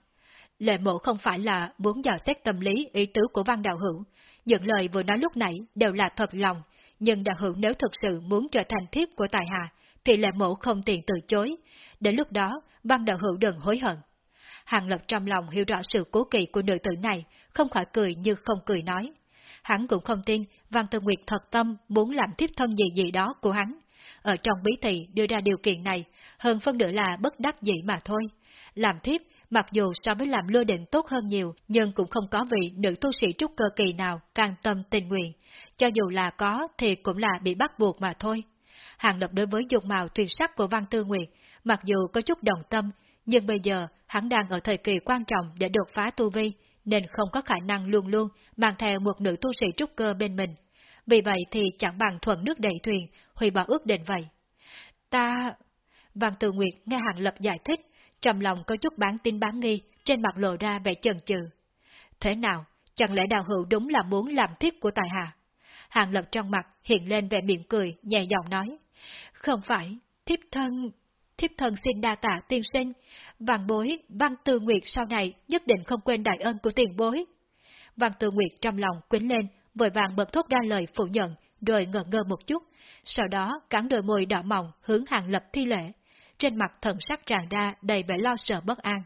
Lệ mộ không phải là muốn dò xét tâm lý ý tứ của Văn Đạo Hữu, những lời vừa nói lúc nãy đều là thật lòng, nhưng Đạo Hữu nếu thực sự muốn trở thành thiếp của Tài Hà, thì Lệ mộ không tiện từ chối, đến lúc đó Văn Đạo Hữu đừng hối hận. Hàng Lập trong lòng hiểu rõ sự cố kỳ của nữ tử này, không khỏi cười như không cười nói. Hắn cũng không tin Văn Tư Nguyệt thật tâm muốn làm tiếp thân gì gì đó của hắn. Ở trong bí thị đưa ra điều kiện này, hơn phân nửa là bất đắc dĩ mà thôi. Làm thiếp, mặc dù so với làm lôi định tốt hơn nhiều, nhưng cũng không có vị nữ tu sĩ trúc cơ kỳ nào can tâm tình nguyện. Cho dù là có thì cũng là bị bắt buộc mà thôi. Hàng lập đối với dục màu tuyệt sắc của Văn Tư Nguyệt, mặc dù có chút đồng tâm, nhưng bây giờ hắn đang ở thời kỳ quan trọng để đột phá tu vi, nên không có khả năng luôn luôn mang theo một nữ tu sĩ trúc cơ bên mình. Vì vậy thì chẳng bằng thuận nước đẩy thuyền, hủy bỏ ước định vậy. Ta... Văn Từ Nguyệt nghe Hàng Lập giải thích, trong lòng có chút bán tin bán nghi, trên mặt lộ ra vẻ chần chừ. Thế nào, chẳng lẽ đào hữu đúng là muốn làm thiết của tài hạ? Hàng Lập trong mặt hiện lên vẻ miệng cười, nhẹ giọng nói. Không phải, thiếp thân, thiếp thân xin đa tạ tiên sinh, vàng bối, văn tư nguyệt sau này nhất định không quên đại ân của tiền bối. Văn tư nguyệt trong lòng quýnh lên, vội vàng bật thốt ra lời phủ nhận, rồi ngẩn ngơ một chút, sau đó cắn đôi môi đỏ mỏng hướng hàng lập thi lễ, trên mặt thần sắc tràn ra đầy vẻ lo sợ bất an.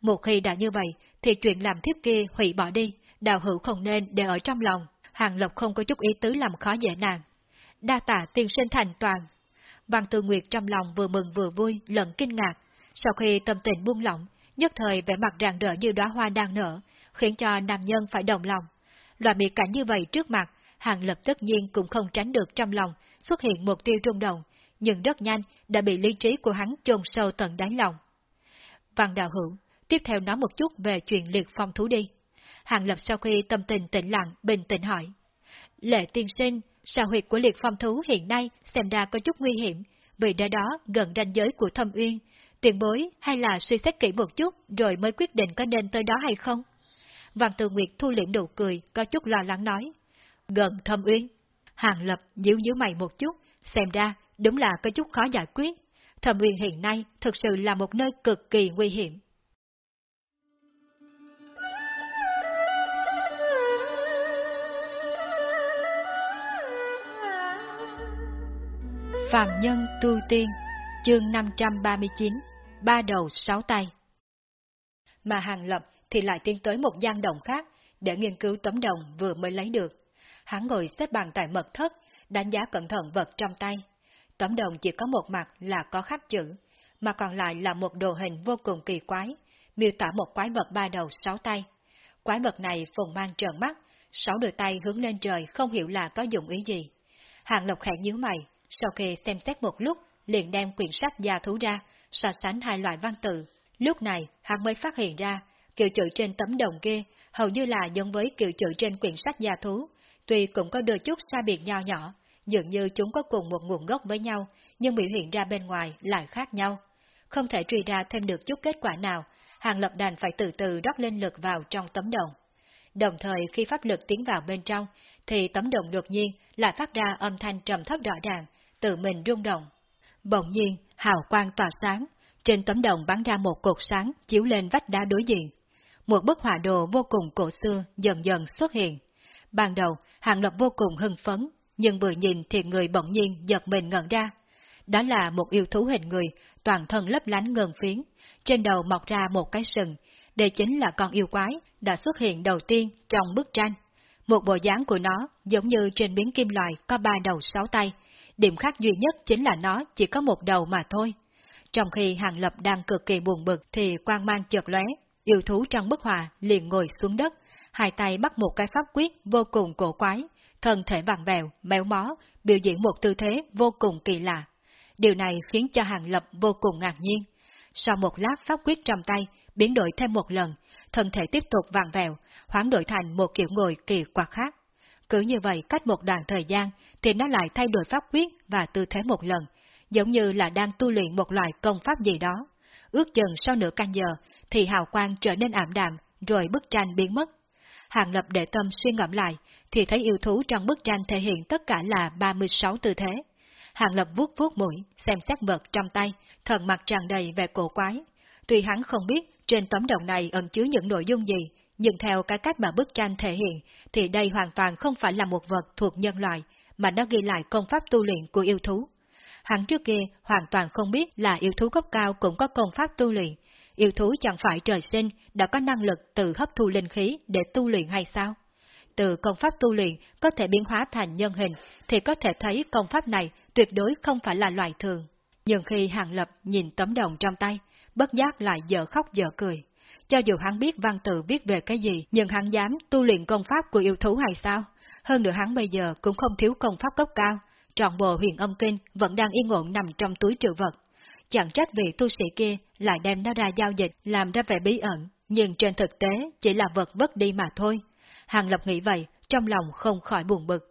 Một khi đã như vậy, thì chuyện làm thiếp kia hủy bỏ đi, đào hữu không nên để ở trong lòng, hàng lập không có chút ý tứ làm khó dễ nàng. Đa tạ tiên sinh thành toàn, Văn Tư Nguyệt trong lòng vừa mừng vừa vui, lẫn kinh ngạc. Sau khi tâm tình buông lỏng, nhất thời vẻ mặt rạng rỡ như đóa hoa đang nở, khiến cho nam nhân phải đồng lòng. Loại mỹ cảnh như vậy trước mặt, Hàng Lập tất nhiên cũng không tránh được trong lòng, xuất hiện một tiêu rung động, nhưng rất nhanh đã bị lý trí của hắn chôn sâu tận đáy lòng. Văn Đạo Hữu, tiếp theo nói một chút về chuyện liệt phong thú đi. Hàng Lập sau khi tâm tình tĩnh lặng, bình tĩnh hỏi. Lệ tiên sinh, Sao huyệt của liệt phong thú hiện nay xem ra có chút nguy hiểm, vì đã đó gần ranh giới của thâm uyên. Tiền bối hay là suy xét kỹ một chút rồi mới quyết định có nên tới đó hay không? Văn Từ Nguyệt thu liễm nụ cười, có chút lo lắng nói. Gần thâm uyên. Hàng Lập nhíu nhíu mày một chút, xem ra đúng là có chút khó giải quyết. Thâm uyên hiện nay thực sự là một nơi cực kỳ nguy hiểm. Phạm Nhân Tu Tiên, chương 539, ba đầu sáu tay. Mà Hàng Lập thì lại tiến tới một gian đồng khác để nghiên cứu tấm đồng vừa mới lấy được. Hắn ngồi xếp bằng tại mật thất, đánh giá cẩn thận vật trong tay. Tấm đồng chỉ có một mặt là có khắc chữ, mà còn lại là một đồ hình vô cùng kỳ quái, miêu tả một quái vật ba đầu sáu tay. Quái vật này phùng mang trợn mắt, sáu đôi tay hướng lên trời không hiểu là có dụng ý gì. Hàng Lộc khẽ nhíu mày, sau khi xem xét một lúc, liền đem quyển sách gia thú ra, so sánh hai loại văn tự. Lúc này, hắn mới phát hiện ra, kiểu chữ trên tấm đồng kia hầu như là giống với kiểu chữ trên quyển sách gia thú, tuy cũng có đôi chút xa biệt nho nhỏ, dường như chúng có cùng một nguồn gốc với nhau, nhưng biểu hiện ra bên ngoài lại khác nhau. Không thể truy ra thêm được chút kết quả nào, Hàng Lập đàn phải từ từ rót lên lực vào trong tấm đồng. Đồng thời khi pháp lực tiến vào bên trong, thì tấm đồng đột nhiên lại phát ra âm thanh trầm thấp rõ ràng, tự mình rung động. Bỗng nhiên, hào quang tỏa sáng, trên tấm đồng bắn ra một cột sáng chiếu lên vách đá đối diện. Một bức họa đồ vô cùng cổ xưa dần dần xuất hiện. Ban đầu, Hàng Lập vô cùng hưng phấn, nhưng vừa nhìn thì người bỗng nhiên giật mình ngẩn ra. Đó là một yêu thú hình người, toàn thân lấp lánh ngân phiến, trên đầu mọc ra một cái sừng, đây chính là con yêu quái đã xuất hiện đầu tiên trong bức tranh. Một bộ dáng của nó giống như trên miếng kim loại có ba đầu sáu tay, điểm khác duy nhất chính là nó chỉ có một đầu mà thôi. Trong khi Hàng Lập đang cực kỳ buồn bực thì quang mang chợt lóe, yêu thú trong bức họa liền ngồi xuống đất, hai tay bắt một cái pháp quyết vô cùng cổ quái, thân thể vặn vẹo, méo mó, biểu diễn một tư thế vô cùng kỳ lạ. Điều này khiến cho Hàng Lập vô cùng ngạc nhiên. Sau một lát pháp quyết trong tay, biến đổi thêm một lần, thân thể tiếp tục vặn vẹo, hoán đổi thành một kiểu ngồi kỳ quặc khác. Cứ như vậy cách một đoạn thời gian thì nó lại thay đổi pháp quyết và tư thế một lần, giống như là đang tu luyện một loại công pháp gì đó. Ước chừng sau nửa canh giờ thì hào quang trở nên ảm đạm, rồi bức tranh biến mất. Hàng Lập để tâm suy ngẫm lại, thì thấy yêu thú trong bức tranh thể hiện tất cả là 36 tư thế. Hàng Lập vuốt vuốt mũi, xem xét vật trong tay, thần mặt tràn đầy vẻ cổ quái. Tuy hắn không biết trên tấm đồng này ẩn chứa những nội dung gì, nhưng theo cái cách mà bức tranh thể hiện, thì đây hoàn toàn không phải là một vật thuộc nhân loại, mà nó ghi lại công pháp tu luyện của yêu thú. Hắn trước kia hoàn toàn không biết là yêu thú cấp cao cũng có công pháp tu luyện. Yêu thú chẳng phải trời sinh đã có năng lực tự hấp thu linh khí để tu luyện hay sao? Từ công pháp tu luyện có thể biến hóa thành nhân hình thì có thể thấy công pháp này tuyệt đối không phải là loại thường. Nhưng khi Hàng Lập nhìn tấm đồng trong tay, bất giác lại dở khóc dở cười. Cho dù hắn biết văn tự viết về cái gì, nhưng hắn dám tu luyện công pháp của yêu thú hay sao? Hơn nữa hắn bây giờ cũng không thiếu công pháp cấp cao, trọn bộ huyền âm kinh vẫn đang yên ổn nằm trong túi trữ vật. Chẳng trách vị tu sĩ kia lại đem nó ra giao dịch làm ra vẻ bí ẩn, nhưng trên thực tế chỉ là vật vất đi mà thôi. Hàng Lập nghĩ vậy, trong lòng không khỏi buồn bực.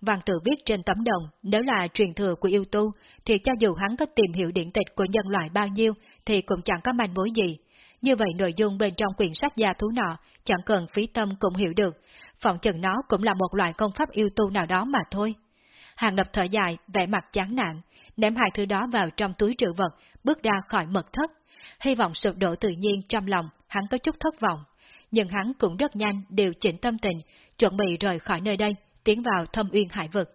Vàng tự viết trên tấm đồng, nếu là truyền thừa của yêu tu, thì cho dù hắn có tìm hiểu điển tịch của nhân loại bao nhiêu, thì cũng chẳng có manh mối gì. Như vậy nội dung bên trong quyển sách gia thú nọ, chẳng cần phí tâm cũng hiểu được, phòng chừng nó cũng là một loại công pháp yêu tu nào đó mà thôi. Hàng lập thở dài, vẻ mặt chán nản, ném hai thứ đó vào trong túi trữ vật, bước ra khỏi mật thất. Hy vọng sụp đổ tự nhiên trong lòng, hắn có chút thất vọng. Nhưng hắn cũng rất nhanh điều chỉnh tâm tình, chuẩn bị rời khỏi nơi đây, tiến vào thâm uyên hải vực.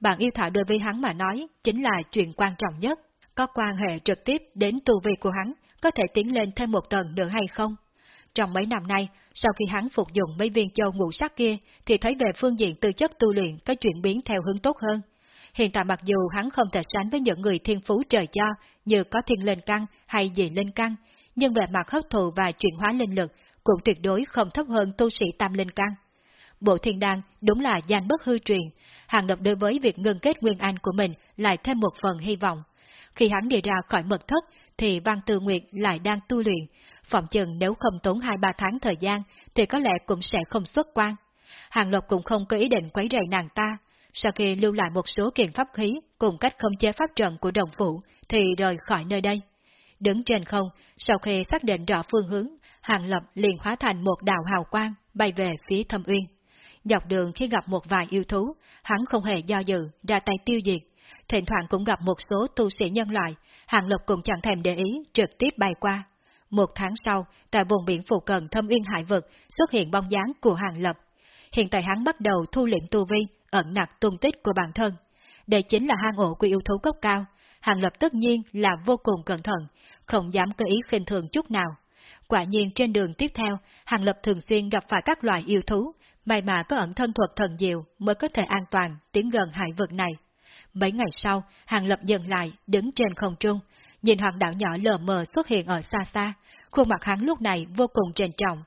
Bạn yêu thảo đối với hắn mà nói, chính là chuyện quan trọng nhất. Có quan hệ trực tiếp đến tu vi của hắn, có thể tiến lên thêm một tầng nữa hay không? Trong mấy năm nay, sau khi hắn phục dụng mấy viên châu ngũ sắc kia, thì thấy về phương diện tư chất tu luyện có chuyển biến theo hướng tốt hơn. Hiện tại mặc dù hắn không thể sánh với những người thiên phú trời cho như có thiên linh căn hay dị linh căn, nhưng về mặt hấp thụ và chuyển hóa linh lực cũng tuyệt đối không thấp hơn tu sĩ tam linh căn. Bộ thiên đan đúng là danh bất hư truyền, hàng độc đối với việc ngưng kết nguyên anh của mình lại thêm một phần hy vọng. Khi hắn đi ra khỏi mật thất, thì Văn Tư Nguyệt lại đang tu luyện, phòng chừng nếu không tốn 2-3 tháng thời gian, thì có lẽ cũng sẽ không xuất quan. Hàng Lộc cũng không có ý định quấy rầy nàng ta, sau khi lưu lại một số kiện pháp khí cùng cách không chế pháp trận của đồng phủ, thì rời khỏi nơi đây. Đứng trên không, sau khi xác định rõ phương hướng, Hàng Lập liền hóa thành một đạo hào quang, bay về phía thâm uyên. Dọc đường khi gặp một vài yêu thú, hắn không hề do dự, ra tay tiêu diệt. Thỉnh thoảng cũng gặp một số tu sĩ nhân loại, Hàng Lập cũng chẳng thèm để ý, trực tiếp bay qua. Một tháng sau, tại vùng biển phụ cận thâm uyên hải vực xuất hiện bóng dáng của Hàng Lập. Hiện tại hắn bắt đầu thu liệm tu vi, ẩn nặc tung tích của bản thân. Đây chính là hang ổ của yêu thú cấp cao. Hàng Lập tất nhiên là vô cùng cẩn thận, không dám cơ ý khinh thường chút nào. Quả nhiên trên đường tiếp theo, Hàng Lập thường xuyên gặp phải các loại yêu thú, may mà có ẩn thân thuật thần diệu mới có thể an toàn tiến gần hải vực này. Mấy ngày sau, Hàng Lập dừng lại, đứng trên không trung, nhìn hoàng đảo nhỏ lờ mờ xuất hiện ở xa xa, khuôn mặt hắn lúc này vô cùng trền trọng.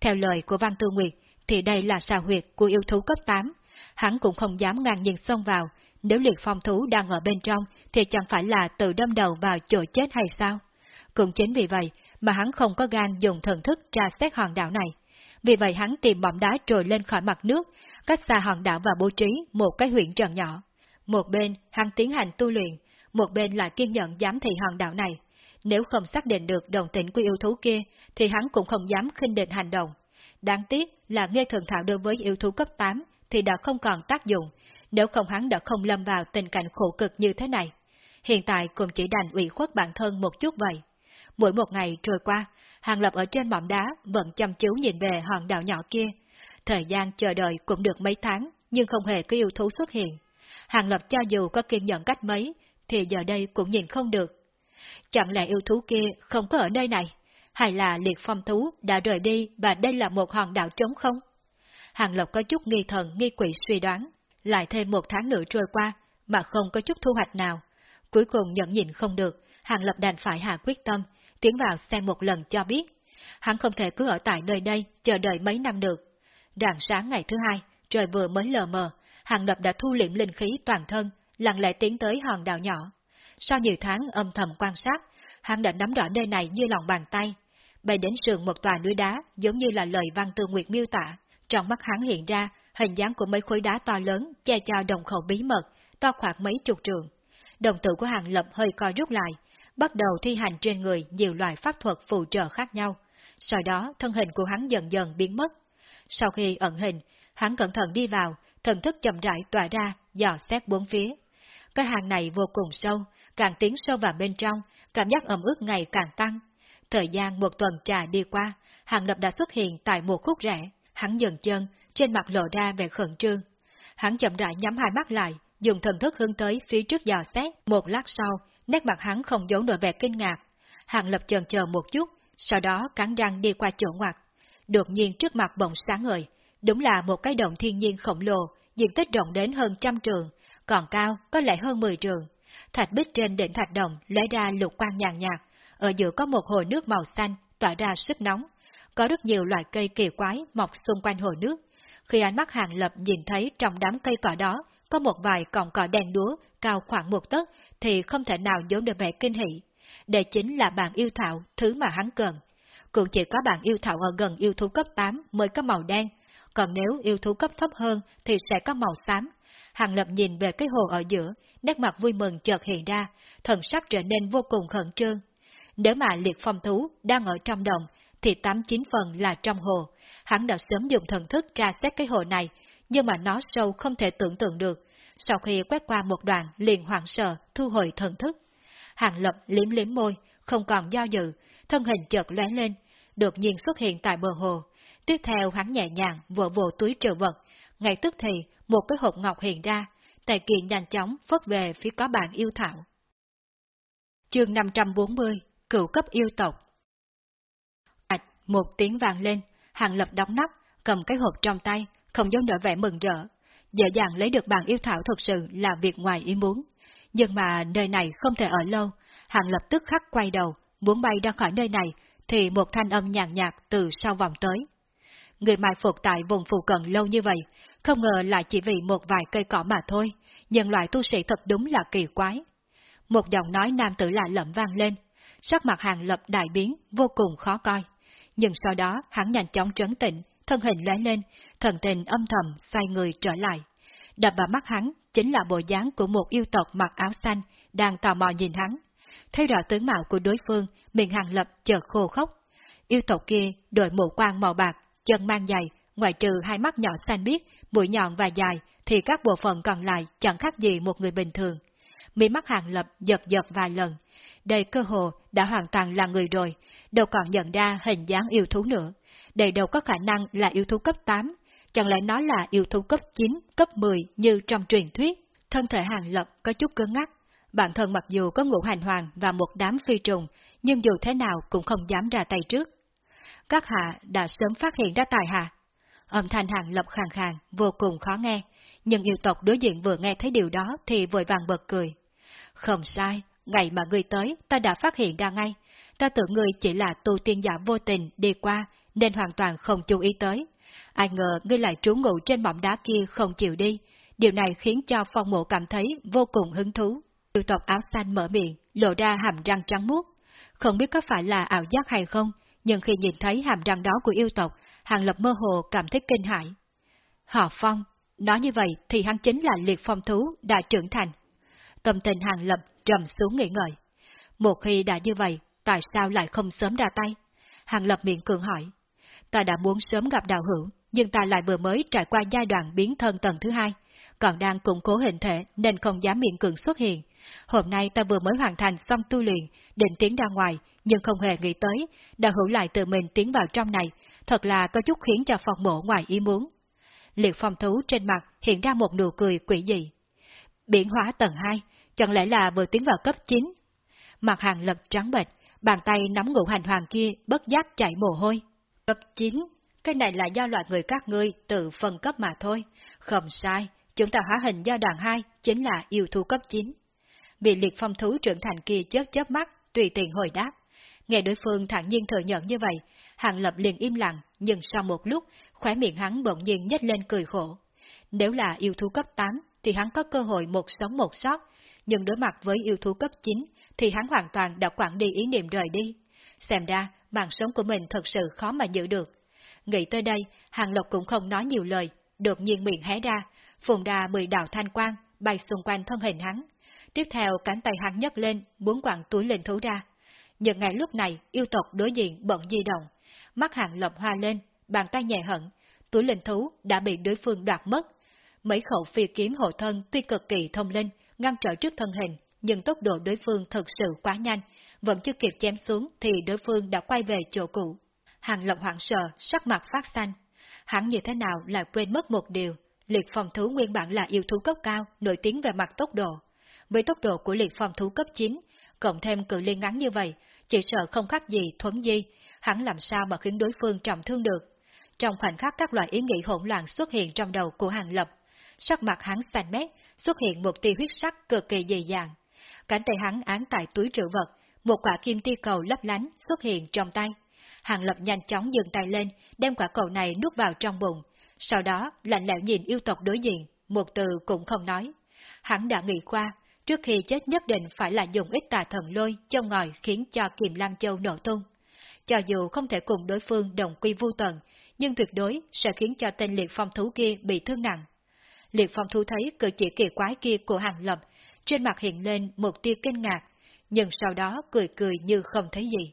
Theo lời của Văn Tư Nguyệt, thì đây là xào huyệt của yêu thú cấp 8. Hắn cũng không dám ngang nhiên xông vào, nếu liệt phong thú đang ở bên trong thì chẳng phải là tự đâm đầu vào chỗ chết hay sao? Cũng chính vì vậy mà hắn không có gan dùng thần thức tra xét hòn đảo này. Vì vậy hắn tìm mỏm đá trồi lên khỏi mặt nước, cách xa hòn đảo và bố trí một cái huyện trần nhỏ. Một bên hắn tiến hành tu luyện, một bên là kiên nhẫn giám thị hòn đảo này. Nếu không xác định được đồng tỉnh của yêu thú kia, thì hắn cũng không dám khinh định hành động. Đáng tiếc là nghe thần thảo đối với yêu thú cấp 8 thì đã không còn tác dụng, nếu không hắn đã không lâm vào tình cảnh khổ cực như thế này. Hiện tại cũng chỉ đành ủy khuất bản thân một chút vậy. Mỗi một ngày trôi qua, Hàng Lập ở trên mỏm đá vẫn chăm chú nhìn về hòn đảo nhỏ kia. Thời gian chờ đợi cũng được mấy tháng, nhưng không hề có yêu thú xuất hiện. Hàng Lập cho dù có kiên nhẫn cách mấy, thì giờ đây cũng nhìn không được. Chẳng lẽ yêu thú kia không có ở nơi này? Hay là liệt phong thú đã rời đi và đây là một hòn đảo trống không? Hàng Lập có chút nghi thần nghi quỷ suy đoán, lại thêm một tháng nữa trôi qua, mà không có chút thu hoạch nào. Cuối cùng nhận nhịn không được, Hàng Lập đành phải hạ quyết tâm, tiến vào xem một lần cho biết. Hắn không thể cứ ở tại nơi đây, chờ đợi mấy năm được. Rạng sáng ngày thứ hai, trời vừa mới lờ mờ, Hàng Lập đã thu liệm linh khí toàn thân, lặng lẽ tiến tới hòn đảo nhỏ. Sau nhiều tháng âm thầm quan sát, hắn đã nắm rõ nơi này như lòng bàn tay. Bày đến sườn một tòa núi đá, giống như là lời văn tư nguyệt miêu tả, trong mắt hắn hiện ra hình dáng của mấy khối đá to lớn che cho đồng khẩu bí mật, to khoảng mấy chục trường. Đồng tử của Hàng Lập hơi co rút lại, bắt đầu thi hành trên người nhiều loại pháp thuật phụ trợ khác nhau. Sau đó thân hình của hắn dần dần biến mất. Sau khi ẩn hình, hắn cẩn thận đi vào, thần thức chậm rãi tỏa ra, dò xét bốn phía. Cái hàng này vô cùng sâu, càng tiến sâu vào bên trong, cảm giác ẩm ướt ngày càng tăng. Thời gian một tuần trà đi qua, hàng lập đã xuất hiện tại một khúc rẽ, hắn dừng chân, trên mặt lộ ra vẻ khẩn trương. Hắn chậm rãi nhắm hai mắt lại, dùng thần thức hướng tới phía trước dò xét, một lát sau, nét mặt hắn không giấu nổi vẻ kinh ngạc. Hàng lập chần chờ một chút, sau đó cắn răng đi qua chỗ ngoặt. Đột nhiên trước mặt bỗng sáng ngời, đúng là một cái động thiên nhiên khổng lồ, diện tích rộng đến hơn trăm trường, còn cao có lẽ hơn mười trường. Thạch bích trên đỉnh thạch đồng lóe ra lục quang nhàn nhạt, ở giữa có một hồ nước màu xanh tỏa ra sức nóng. Có rất nhiều loại cây kỳ quái mọc xung quanh hồ nước. Khi ánh mắt hàng lập nhìn thấy trong đám cây cỏ đó có một vài cọng cỏ đen đúa cao khoảng một tấc thì không thể nào giấu được vẻ kinh hỉ. Đây chính là bạn yêu thảo, thứ mà hắn cần. Cũng chỉ có bạn yêu thảo ở gần yêu thú cấp 8 mới có màu đen, còn nếu yêu thú cấp thấp hơn thì sẽ có màu xám. Hàng Lập nhìn về cái hồ ở giữa, nét mặt vui mừng chợt hiện ra, thần sắc trở nên vô cùng khẩn trương. Nếu mà liệt phong thú đang ở trong đồng, thì tám chín phần là trong hồ. Hắn đã sớm dùng thần thức tra xét cái hồ này, nhưng mà nó sâu không thể tưởng tượng được. Sau khi quét qua một đoạn liền hoảng sợ, thu hồi thần thức. Hàng Lập liếm liếm môi, không còn do dự, thân hình chợt lóe lên, đột nhiên xuất hiện tại bờ hồ. Tiếp theo hắn nhẹ nhàng vỗ vỗ túi trữ vật, ngay tức thì một cái hộp ngọc hiện ra, tài kiện nhanh chóng phất về phía có bạn yêu thảo. Chương 540 Cựu cấp yêu tộc một tiếng vàng lên, hàng lập đóng nắp, cầm cái hộp trong tay, không giống nở vẻ mừng rỡ. Dễ dàng lấy được bàn yêu thảo thật sự là việc ngoài ý muốn. Nhưng mà nơi này không thể ở lâu, hàng lập tức khắc quay đầu, muốn bay ra khỏi nơi này, thì một thanh âm nhàn nhạt từ sau vòng tới. Người mai phục tại vùng phụ cận lâu như vậy, không ngờ lại chỉ vì một vài cây cỏ mà thôi, nhân loại tu sĩ thật đúng là kỳ quái. Một giọng nói nam tử lạ lẫm vang lên, sắc mặt hàng lập đại biến, vô cùng khó coi. Nhưng sau đó hắn nhanh chóng trấn tĩnh, thân hình lóe lên, thần tình âm thầm xoay người trở lại. Đập vào mắt hắn chính là bộ dáng của một yêu tộc mặc áo xanh, đang tò mò nhìn hắn. Thấy rõ tướng mạo của đối phương, miệng hàng lập chợt khô khốc. Yêu tộc kia đội mũ quan màu bạc, chân mang giày, ngoài trừ hai mắt nhỏ xanh biếc, mũi nhọn và dài, thì các bộ phận còn lại chẳng khác gì một người bình thường. Mí mắt hàng lập giật giật vài lần. Đây cơ hồ đã hoàn toàn là người rồi, đâu còn nhận ra hình dáng yêu thú nữa. Đây đâu có khả năng là yêu thú cấp 8, chẳng lẽ nó là yêu thú cấp 9, cấp 10 như trong truyền thuyết. Thân thể hàng lập có chút cứng ngắc. Bản thân mặc dù có ngũ hành hoàng và một đám phi trùng, nhưng dù thế nào cũng không dám ra tay trước. Các hạ đã sớm phát hiện ra tài hạ. Âm thanh hàng lập khàn khàn, vô cùng khó nghe, nhưng yêu tộc đối diện vừa nghe thấy điều đó thì vội vàng bật cười. Không sai, ngày mà ngươi tới, ta đã phát hiện ra ngay. Ta tưởng ngươi chỉ là tu tiên giả vô tình đi qua, nên hoàn toàn không chú ý tới. Ai ngờ ngươi lại trú ngụ trên mỏm đá kia không chịu đi. Điều này khiến cho phong mộ cảm thấy vô cùng hứng thú. Yêu tộc áo xanh mở miệng, lộ ra hàm răng trắng muốt. Không biết có phải là ảo giác hay không, nhưng khi nhìn thấy hàm răng đó của yêu tộc, Hàng Lập mơ hồ cảm thấy kinh hãi. Họ Phong, nói như vậy thì hắn chính là liệt phong thú đã trưởng thành. Tâm tình Hàng Lập trầm xuống nghĩ ngợi. Một khi đã như vậy, tại sao lại không sớm ra tay? Hàng Lập miệng cường hỏi. Ta đã muốn sớm gặp đạo hữu, nhưng ta lại vừa mới trải qua giai đoạn biến thân tầng thứ hai, còn đang củng cố hình thể nên không dám miệng cường xuất hiện. Hôm nay ta vừa mới hoàn thành xong tu luyện, định tiến ra ngoài, nhưng không hề nghĩ tới, đạo hữu lại tự mình tiến vào trong này, thật là có chút khiến cho phòng mộ ngoài ý muốn. Liệt phong thú trên mặt hiện ra một nụ cười quỷ dị. Biển hóa tầng 2, chẳng lẽ là vừa tiến vào cấp 9? Mặt hàng lập trắng bệch, bàn tay nắm ngũ hành hoàng kia bất giác chảy mồ hôi. Cấp 9, cái này là do loại người các ngươi tự phân cấp mà thôi. Không sai, chúng ta hóa hình do đoàn 2 chính là yêu thú cấp 9. Bị liệt phong thú trưởng thành kia chớp chớp mắt, tùy tiện hồi đáp. Nghe đối phương thản nhiên thừa nhận như vậy, Hàng Lập liền im lặng, nhưng sau một lúc, khóe miệng hắn bỗng nhiên nhếch lên cười khổ. Nếu là yêu thú cấp 8, thì hắn có cơ hội một sống một sót, nhưng đối mặt với yêu thú cấp 9, thì hắn hoàn toàn đã quản đi ý niệm rời đi. Xem ra, mạng sống của mình thật sự khó mà giữ được. Nghĩ tới đây, Hàng Lộc cũng không nói nhiều lời, đột nhiên miệng hé ra, phùng ra mười đạo thanh quang, bay xung quanh thân hình hắn. Tiếp theo cánh tay hắn nhấc lên, muốn quặng túi linh thú ra. Nhưng ngay lúc này, yêu tộc đối diện bận di động. Mắt Hàng Lộc hoa lên, bàn tay nhẹ hận, túi linh thú đã bị đối phương đoạt mất. Mấy khẩu phi kiếm hộ thân tuy cực kỳ thông linh, ngăn trở trước thân hình, nhưng tốc độ đối phương thật sự quá nhanh, vẫn chưa kịp chém xuống thì đối phương đã quay về chỗ cũ. Hàng Lập hoảng sợ, sắc mặt phát xanh. Hắn như thế nào lại quên mất một điều, liệt phòng thú nguyên bản là yêu thú cấp cao, nổi tiếng về mặt tốc độ. Với tốc độ của liệt phòng thú cấp 9, cộng thêm cự liên ngắn như vậy, chỉ sợ không khác gì thuấn di, hắn làm sao mà khiến đối phương trọng thương được. Trong khoảnh khắc các loại ý nghĩ hỗn loạn xuất hiện trong đầu của Hàng Lập, sắc mặt hắn xanh mét, xuất hiện một tia huyết sắc cực kỳ dày dàng. Cánh tay hắn án tại túi trữ vật, một quả kim ti cầu lấp lánh xuất hiện trong tay. Hàng Lập nhanh chóng dừng tay lên, đem quả cầu này nuốt vào trong bụng, sau đó lạnh lẽo nhìn yêu tộc đối diện, một từ cũng không nói. Hắn đã nghĩ qua, trước khi chết nhất định phải là dùng ít tà thần lôi trong ngòi khiến cho Kiềm Lam Châu nổ tung. Cho dù không thể cùng đối phương đồng quy vu tận, nhưng tuyệt đối sẽ khiến cho tên liệt phong thú kia bị thương nặng. Liệt phong thu thấy cử chỉ kỳ quái kia của Hàng Lập, trên mặt hiện lên một tia kinh ngạc, nhưng sau đó cười cười như không thấy gì.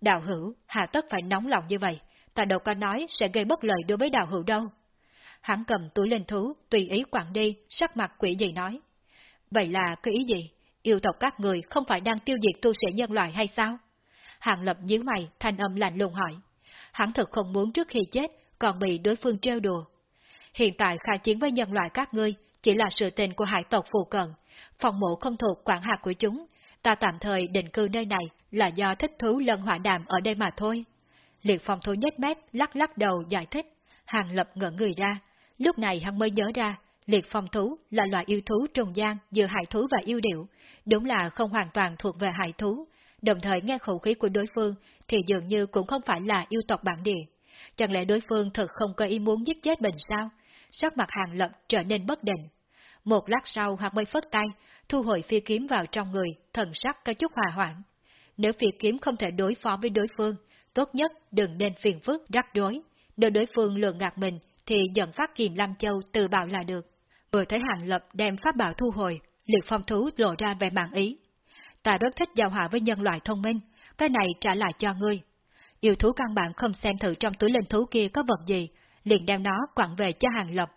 Đạo hữu, hà tất phải nóng lòng như vậy, ta đâu có nói sẽ gây bất lợi đối với đạo hữu đâu. Hắn cầm túi lên thú, tùy ý quản đi, sắc mặt quỷ gì nói. Vậy là cái ý gì? Yêu tộc các người không phải đang tiêu diệt tu sĩ nhân loại hay sao? Hàng lập nhíu mày, thanh âm lạnh lùng hỏi. Hắn thật không muốn trước khi chết, còn bị đối phương trêu đùa. Hiện tại khai chiến với nhân loại các ngươi chỉ là sự tình của hải tộc phù cận, phòng mộ không thuộc quản hạt của chúng, ta tạm thời định cư nơi này là do thích thú lân hỏa đàm ở đây mà thôi. Liệt phong thú nhếch mép, lắc lắc đầu giải thích, hàng lập ngỡ người ra, lúc này hắn mới nhớ ra, liệt phong thú là loại yêu thú trùng gian giữa hải thú và yêu điệu, đúng là không hoàn toàn thuộc về hải thú, đồng thời nghe khẩu khí của đối phương thì dường như cũng không phải là yêu tộc bản địa. Chẳng lẽ đối phương thật không có ý muốn giết chết mình sao? Sắc mặt hàng lập trở nên bất định. Một lát sau hoặc mới phất tay, thu hồi phi kiếm vào trong người, thần sắc có chút hòa hoãn. Nếu phi kiếm không thể đối phó với đối phương, tốt nhất đừng nên phiền phức rắc rối. Nếu đối phương lừa gạt mình, thì dẫn phát kiềm Lam Châu từ bảo là được. Vừa thấy hàng lập đem pháp bảo thu hồi, liệt phong thú lộ ra về mạng ý. Ta rất thích giao hòa với nhân loại thông minh, cái này trả lại cho ngươi. Yêu thú căn bản không xem thử trong túi linh thú kia có vật gì, liền đem nó quẳng về cho hàng lập.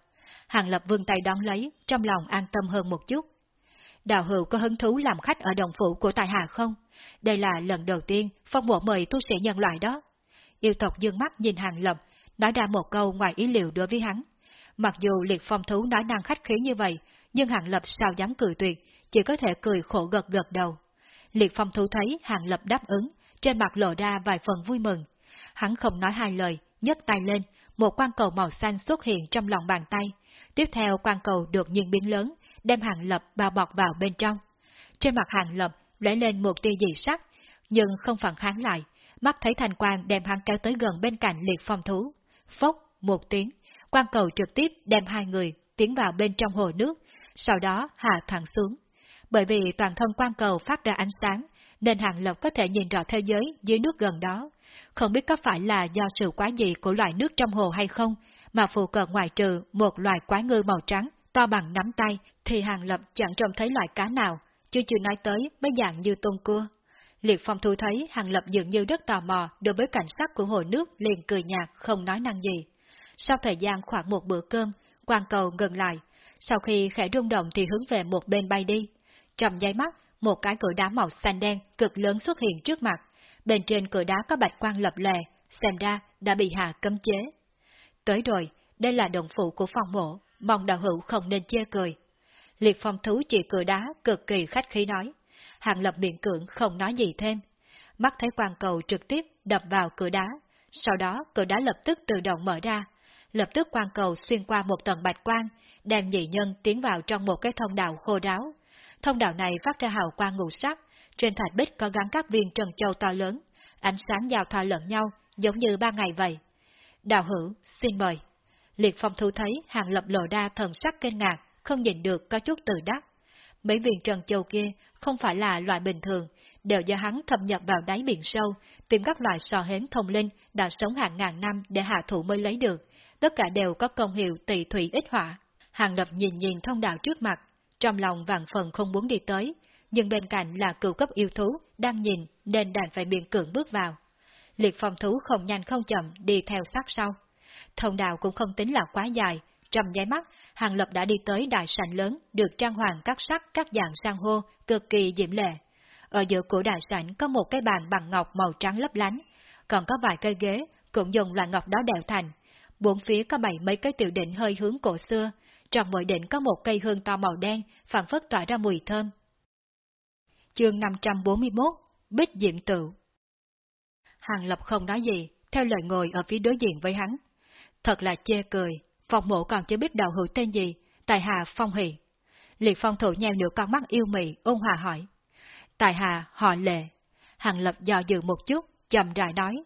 Hàng lập vươn tay đón lấy, trong lòng an tâm hơn một chút. Đào hữu có hứng thú làm khách ở đồng phủ của tài hà không? Đây là lần đầu tiên phong bộ mời tu sĩ nhân loại đó. Yêu tộc dương mắt nhìn hàng lập, nói ra một câu ngoài ý liệu đối với hắn. Mặc dù liệt phong thú nói năng khách khí như vậy, nhưng hàng lập sao dám cười tuyệt, chỉ có thể cười khổ gật gật đầu. Liệt phong thú thấy hàng lập đáp ứng, trên mặt lộ ra vài phần vui mừng. Hắn không nói hai lời, nhấc tay lên, một quan cầu màu xanh xuất hiện trong lòng bàn tay. Tiếp theo quan cầu đột nhiên biến lớn, đem hàng lập bao bọc vào bên trong. Trên mặt hàng lập lóe lên một tia dị sắc, nhưng không phản kháng lại, mắt thấy thành quang đem hắn kéo tới gần bên cạnh liệt phong thú. Phốc, một tiếng, quan cầu trực tiếp đem hai người tiến vào bên trong hồ nước, sau đó hạ thẳng xuống. Bởi vì toàn thân quan cầu phát ra ánh sáng, nên hàng lập có thể nhìn rõ thế giới dưới nước gần đó. Không biết có phải là do sự quá dị của loại nước trong hồ hay không, mà phù cận ngoài trừ một loài quái ngư màu trắng to bằng nắm tay, thì hàng lập chẳng trông thấy loại cá nào, chứ chưa nói tới mấy dạng như tôm cua. Liệt phong thu thấy hàng lập dường như rất tò mò đối với cảnh sắc của hồ nước liền cười nhạt không nói năng gì. Sau thời gian khoảng một bữa cơm, quan cầu ngừng lại, sau khi khẽ rung động thì hướng về một bên bay đi. Trong giây mắt, một cái cửa đá màu xanh đen cực lớn xuất hiện trước mặt, bên trên cửa đá có bạch quan lập lè, xem ra đã bị hạ cấm chế. Tới rồi, đây là đồng phụ của phòng mộ, mong đạo hữu không nên chê cười. Liệt phong thú chỉ cửa đá cực kỳ khách khí nói. hạng lập miệng cưỡng không nói gì thêm. Mắt thấy quan cầu trực tiếp đập vào cửa đá, sau đó cửa đá lập tức tự động mở ra. Lập tức quan cầu xuyên qua một tầng bạch quang, đem nhị nhân tiến vào trong một cái thông đạo khô ráo. Thông đạo này phát ra hào quang ngũ sắc, trên thạch bích có gắn các viên trần châu to lớn, ánh sáng giao thoa lẫn nhau, giống như ba ngày vậy. Đào hữu, xin mời. Liệt phong thu thấy hàng lập lộ đa thần sắc kinh ngạc, không nhìn được có chút tự đắc. Mấy viên trần châu kia không phải là loại bình thường, đều do hắn thâm nhập vào đáy biển sâu, tìm các loại sò hến thông linh đã sống hàng ngàn năm để hạ thủ mới lấy được, tất cả đều có công hiệu tỷ thủy ích hỏa. Hàng lập nhìn nhìn thông đạo trước mặt, trong lòng vạn phần không muốn đi tới, nhưng bên cạnh là cựu cấp yêu thú đang nhìn nên đành phải biện cưỡng bước vào. Liệt phong thú không nhanh không chậm đi theo sát sau. Thông đạo cũng không tính là quá dài, trong nháy mắt, Hàng Lập đã đi tới đại sảnh lớn được trang hoàng các sắc các dạng sang hô, cực kỳ diễm lệ. Ở giữa của đại sảnh có một cái bàn bằng ngọc màu trắng lấp lánh, còn có vài cây ghế cũng dùng loại ngọc đó đèo thành. Bốn phía có bảy mấy cái tiểu đỉnh hơi hướng cổ xưa, trong mỗi đỉnh có một cây hương to màu đen, phản phất tỏa ra mùi thơm. Chương 541 Bích Diệm Tự Hàng Lập không nói gì, theo lời ngồi ở phía đối diện với hắn. Thật là chê cười, Phong mộ còn chưa biết đạo hữu tên gì, tại hạ Phong Hỷ. Liệt phong thủ nheo nửa con mắt yêu mị, ôn hòa hỏi. Tại hạ họ lệ. Hàng lập dò dự một chút, chậm rãi nói.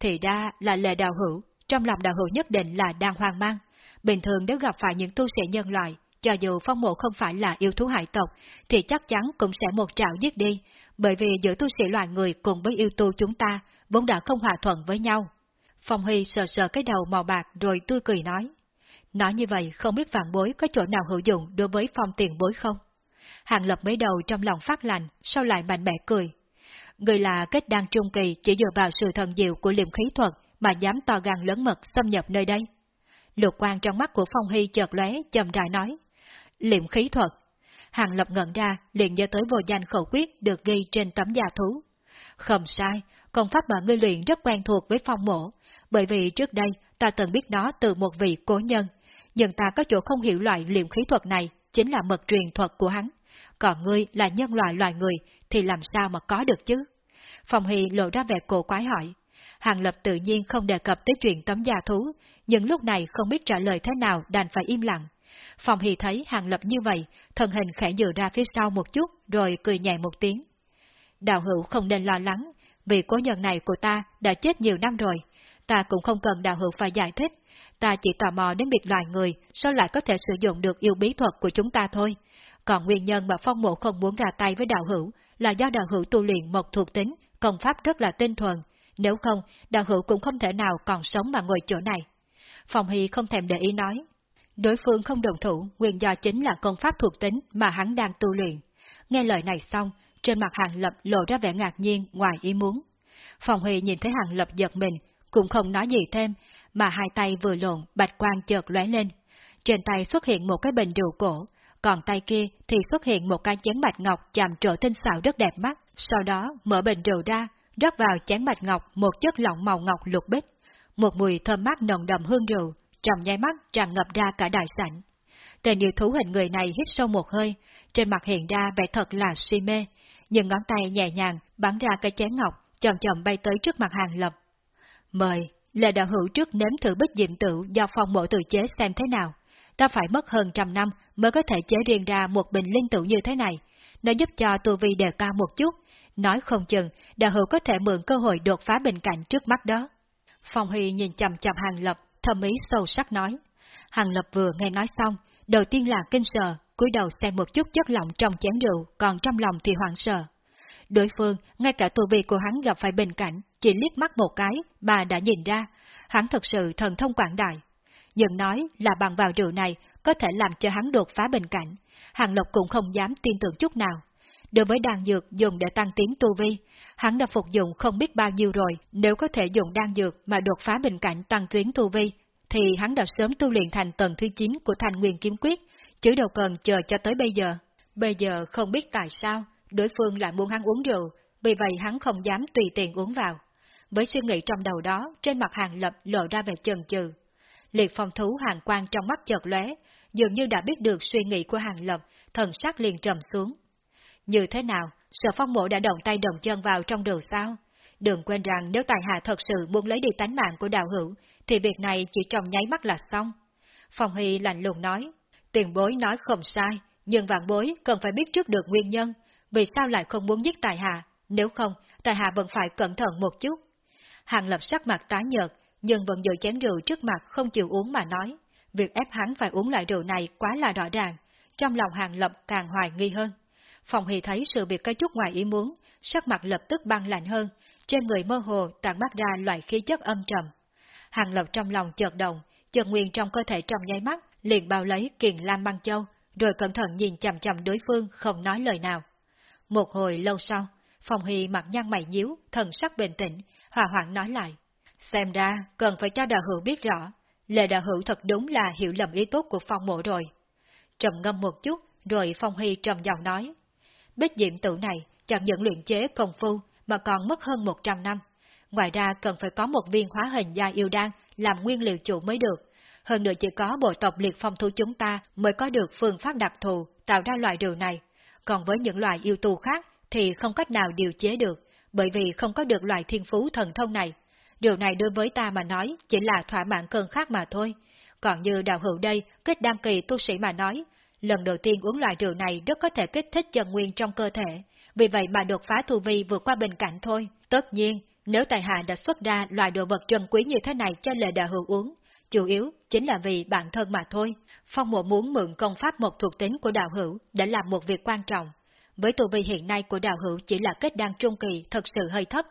Thì ra là lệ đạo hữu, trong lòng đạo hữu nhất định là đang hoang mang. Bình thường nếu gặp phải những tu sĩ nhân loại, cho dù phong mộ không phải là yêu thú hải tộc, thì chắc chắn cũng sẽ một trảo giết đi, bởi vì giữa tu sĩ loài người cùng với yêu tu chúng ta, vốn đã không hòa thuận với nhau. Phong Huy sờ sờ cái đầu màu bạc rồi tươi cười nói. Nói như vậy không biết vạn bối có chỗ nào hữu dụng đối với phong tiền bối không? Hàng lập mấy đầu trong lòng phát lạnh, sau lại mạnh mẽ cười. Người là kết đan trung kỳ chỉ dựa vào sự thần diệu của liềm khí thuật mà dám to gan lớn mật xâm nhập nơi đây. Lục quan trong mắt của Phong Hy chợt lóe, chậm rãi nói. Liệm khí thuật. Hàng lập ngẩn ra, liền nhớ tới vô danh khẩu quyết được ghi trên tấm da thú. Không sai, công pháp mà ngươi luyện rất quen thuộc với phong mộ, bởi vì trước đây ta từng biết nó từ một vị cố nhân, nhưng ta có chỗ không hiểu loại liệm khí thuật này chính là mật truyền thuật của hắn. Còn ngươi là nhân loại loài người thì làm sao mà có được chứ? Phong Hy lộ ra vẻ cổ quái hỏi. Hàng Lập tự nhiên không đề cập tới chuyện tấm gia thú, nhưng lúc này không biết trả lời thế nào đành phải im lặng. Phòng Hy thấy Hàng Lập như vậy, thân hình khẽ dựa ra phía sau một chút rồi cười nhẹ một tiếng. Đạo hữu không nên lo lắng, vì cố nhân này của ta đã chết nhiều năm rồi, ta cũng không cần đạo hữu phải giải thích, ta chỉ tò mò đến việc loài người sao lại có thể sử dụng được yêu bí thuật của chúng ta thôi. Còn nguyên nhân mà phong mộ không muốn ra tay với đạo hữu là do đạo hữu tu luyện một thuộc tính, công pháp rất là tinh thuần, nếu không, đạo hữu cũng không thể nào còn sống mà ngồi chỗ này. Phòng Hy không thèm để ý nói. Đối phương không đồng thủ, nguyên do chính là công pháp thuộc tính mà hắn đang tu luyện. Nghe lời này xong, trên mặt Hàng Lập lộ ra vẻ ngạc nhiên ngoài ý muốn. Phong Huy nhìn thấy Hàng Lập giật mình, cũng không nói gì thêm, mà hai tay vừa lộn, bạch quang chợt lóe lên. Trên tay xuất hiện một cái bình rượu cổ, còn tay kia thì xuất hiện một cái chén bạch ngọc chạm trổ tinh xảo rất đẹp mắt, sau đó mở bình rượu ra, rót vào chén bạch ngọc một chất lỏng màu ngọc lục bích. Một mùi thơm mát nồng đậm hương rượu, trong nháy mắt tràn ngập ra cả đại sảnh. Tên yêu thú hình người này hít sâu một hơi, trên mặt hiện ra vẻ thật là si mê, nhưng ngón tay nhẹ nhàng bắn ra cái chén ngọc, chậm chậm bay tới trước mặt hàng lập. Mời, Lệ đạo hữu trước nếm thử bích diệm tự do phong mộ tự chế xem thế nào. Ta phải mất hơn trăm năm mới có thể chế riêng ra một bình linh tự như thế này. Nó giúp cho tu vi đề cao một chút. Nói không chừng, đạo hữu có thể mượn cơ hội đột phá bình cảnh trước mắt đó. Phong Huy nhìn chầm chầm Hàng Lập, thầm ý sâu sắc nói. Hàng Lập vừa nghe nói xong, đầu tiên là kinh sợ, cúi đầu xem một chút chất lỏng trong chén rượu, còn trong lòng thì hoảng sợ. Đối phương, ngay cả tù vị của hắn gặp phải bình cảnh, chỉ liếc mắt một cái, bà đã nhìn ra, hắn thật sự thần thông quảng đại. Nhưng nói là bằng vào rượu này có thể làm cho hắn đột phá bình cảnh, Hàng lập cũng không dám tin tưởng chút nào. Đối với đan dược dùng để tăng tiến tu vi, hắn đã phục dụng không biết bao nhiêu rồi, nếu có thể dùng đan dược mà đột phá bình cảnh tăng tiến tu vi, thì hắn đã sớm tu luyện thành tầng thứ 9 của thành nguyên kiếm quyết, chứ đâu cần chờ cho tới bây giờ. Bây giờ không biết tại sao, đối phương lại muốn hắn uống rượu, vì vậy hắn không dám tùy tiện uống vào. Với suy nghĩ trong đầu đó, trên mặt hàng lập lộ ra về chần chừ. Liệt phong thú hàng quan trong mắt chợt lóe, dường như đã biết được suy nghĩ của hàng lập, thần sắc liền trầm xuống. Như thế nào, sở phong mộ đã động tay động chân vào trong đường sao? Đừng quên rằng nếu tài hạ thật sự muốn lấy đi tánh mạng của đạo hữu, thì việc này chỉ trong nháy mắt là xong. Phong Hy lạnh lùng nói, tiền bối nói không sai, nhưng vạn bối cần phải biết trước được nguyên nhân, vì sao lại không muốn giết tài hạ, nếu không, tài hạ vẫn phải cẩn thận một chút. Hàng lập sắc mặt tái nhợt, nhưng vẫn giữ chén rượu trước mặt không chịu uống mà nói. Việc ép hắn phải uống loại rượu này quá là rõ ràng, trong lòng hàng lập càng hoài nghi hơn. Phòng Hỷ thấy sự việc có chút ngoài ý muốn, sắc mặt lập tức băng lạnh hơn, trên người mơ hồ tàn bắt ra loại khí chất âm trầm. Hàng Lập trong lòng chợt động, chợt nguyên trong cơ thể trong nháy mắt, liền bao lấy kiền lam băng châu, rồi cẩn thận nhìn chằm chằm đối phương không nói lời nào. Một hồi lâu sau, phòng Hy mặt nhăn mày nhíu, thần sắc bình tĩnh, hòa hoãn nói lại. Xem ra, cần phải cho đạo hữu biết rõ, lệ đạo hữu thật đúng là hiểu lầm ý tốt của phong mộ rồi. Trầm ngâm một chút, rồi Phong Hy trầm giọng nói. Bích diệm tự này chẳng những luyện chế công phu mà còn mất hơn 100 năm. Ngoài ra cần phải có một viên hóa hình gia yêu đan làm nguyên liệu chủ mới được. Hơn nữa chỉ có bộ tộc liệt phong thú chúng ta mới có được phương pháp đặc thù tạo ra loại điều này. Còn với những loại yêu tu khác thì không cách nào điều chế được, bởi vì không có được loại thiên phú thần thông này. Điều này đối với ta mà nói chỉ là thỏa mãn cơn khác mà thôi. Còn như đạo hữu đây, kết đăng kỳ tu sĩ mà nói, lần đầu tiên uống loại rượu này rất có thể kích thích chân nguyên trong cơ thể, vì vậy mà đột phá thu vi vượt qua bình cảnh thôi. Tất nhiên, nếu tài hạ đã xuất ra loại đồ vật trân quý như thế này cho lệ đạo hữu uống, chủ yếu chính là vì bản thân mà thôi. Phong mộ muốn mượn công pháp một thuộc tính của đạo hữu để làm một việc quan trọng. Với tu vi hiện nay của đạo hữu chỉ là kết đan trung kỳ thật sự hơi thấp,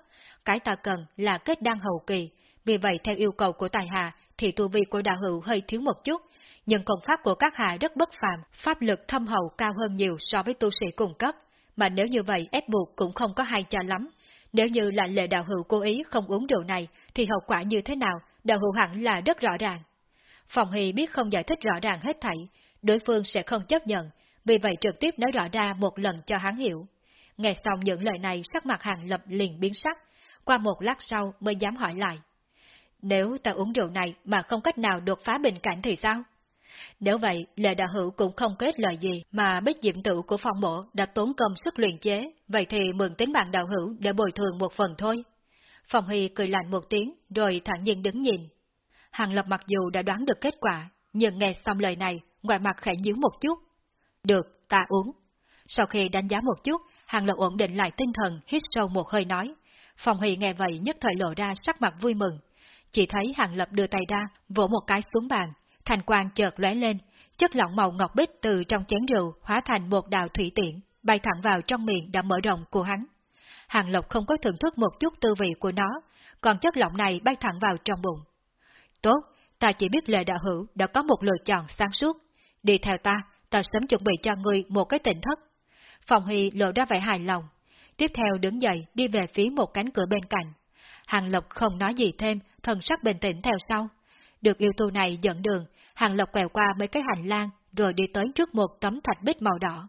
cái ta cần là kết đan hậu kỳ, vì vậy theo yêu cầu của tài hạ thì tu vi của đạo hữu hơi thiếu một chút, nhưng công pháp của các hạ rất bất phàm, pháp lực thâm hậu cao hơn nhiều so với tu sĩ cùng cấp, mà nếu như vậy ép buộc cũng không có hay cho lắm. Nếu như là lệ đạo hữu cố ý không uống rượu này, thì hậu quả như thế nào, đạo hữu hẳn là rất rõ ràng. Phòng Hy biết không giải thích rõ ràng hết thảy, đối phương sẽ không chấp nhận, vì vậy trực tiếp nói rõ ra một lần cho hắn hiểu. Nghe xong những lời này sắc mặt hàng lập liền biến sắc, qua một lát sau mới dám hỏi lại. Nếu ta uống rượu này mà không cách nào đột phá bình cảnh thì sao? Nếu vậy, Lệ Đạo Hữu cũng không kết lời gì mà bích diệm tự của phong mộ đã tốn công sức luyện chế, vậy thì mượn tính mạng đạo hữu để bồi thường một phần thôi. Phong Hy cười lạnh một tiếng, rồi thản nhiên đứng nhìn. Hàng Lập mặc dù đã đoán được kết quả, nhưng nghe xong lời này, ngoài mặt khẽ nhíu một chút. Được, ta uống. Sau khi đánh giá một chút, Hàng Lập ổn định lại tinh thần, hít sâu một hơi nói. Phong Hy nghe vậy nhất thời lộ ra sắc mặt vui mừng. Chỉ thấy Hàng Lập đưa tay ra, vỗ một cái xuống bàn, thành quang chợt lóe lên, chất lỏng màu ngọc bích từ trong chén rượu hóa thành một đạo thủy tiễn, bay thẳng vào trong miệng đã mở rộng của hắn. Hàng Lộc không có thưởng thức một chút tư vị của nó, còn chất lỏng này bay thẳng vào trong bụng. Tốt, ta chỉ biết lệ đạo hữu đã có một lựa chọn sáng suốt. Đi theo ta, ta sớm chuẩn bị cho ngươi một cái tỉnh thất. Phòng Hy lộ ra vẻ hài lòng. Tiếp theo đứng dậy đi về phía một cánh cửa bên cạnh. Hàng Lộc không nói gì thêm, thần sắc bình tĩnh theo sau. Được yêu tu này dẫn đường, Hàng Lộc quẹo qua mấy cái hành lang, rồi đi tới trước một tấm thạch bích màu đỏ.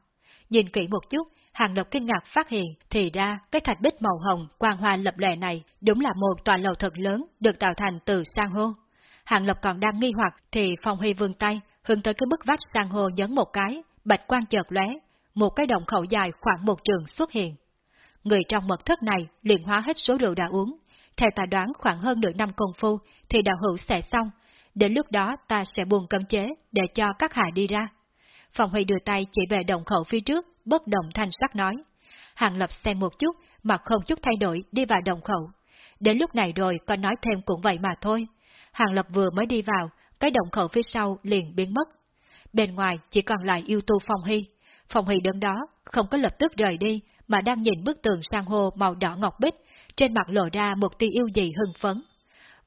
Nhìn kỹ một chút, Hàng Lộc kinh ngạc phát hiện, thì ra cái thạch bích màu hồng, quang hoa lập lệ này đúng là một tòa lầu thật lớn được tạo thành từ sang hô. Hàng Lộc còn đang nghi hoặc thì Phong Huy vươn tay, hướng tới cái bức vách sang hô nhấn một cái, bạch quang chợt lóe, một cái động khẩu dài khoảng một trường xuất hiện. Người trong mật thất này luyện hóa hết số rượu đã uống, theo ta đoán khoảng hơn nửa năm công phu thì đạo hữu sẽ xong, đến lúc đó ta sẽ buồn cấm chế để cho các hạ đi ra. Phòng Huy đưa tay chỉ về động khẩu phía trước, bất động thanh sắc nói. Hàng Lập xem một chút, mà không chút thay đổi đi vào động khẩu. Đến lúc này rồi còn nói thêm cũng vậy mà thôi. Hàng Lập vừa mới đi vào, cái động khẩu phía sau liền biến mất. Bên ngoài chỉ còn lại yêu tu Phong Hy. Phong Hy đứng đó, không có lập tức rời đi, mà đang nhìn bức tường sang hô màu đỏ ngọc bích, trên mặt lộ ra một tia yêu dị hưng phấn.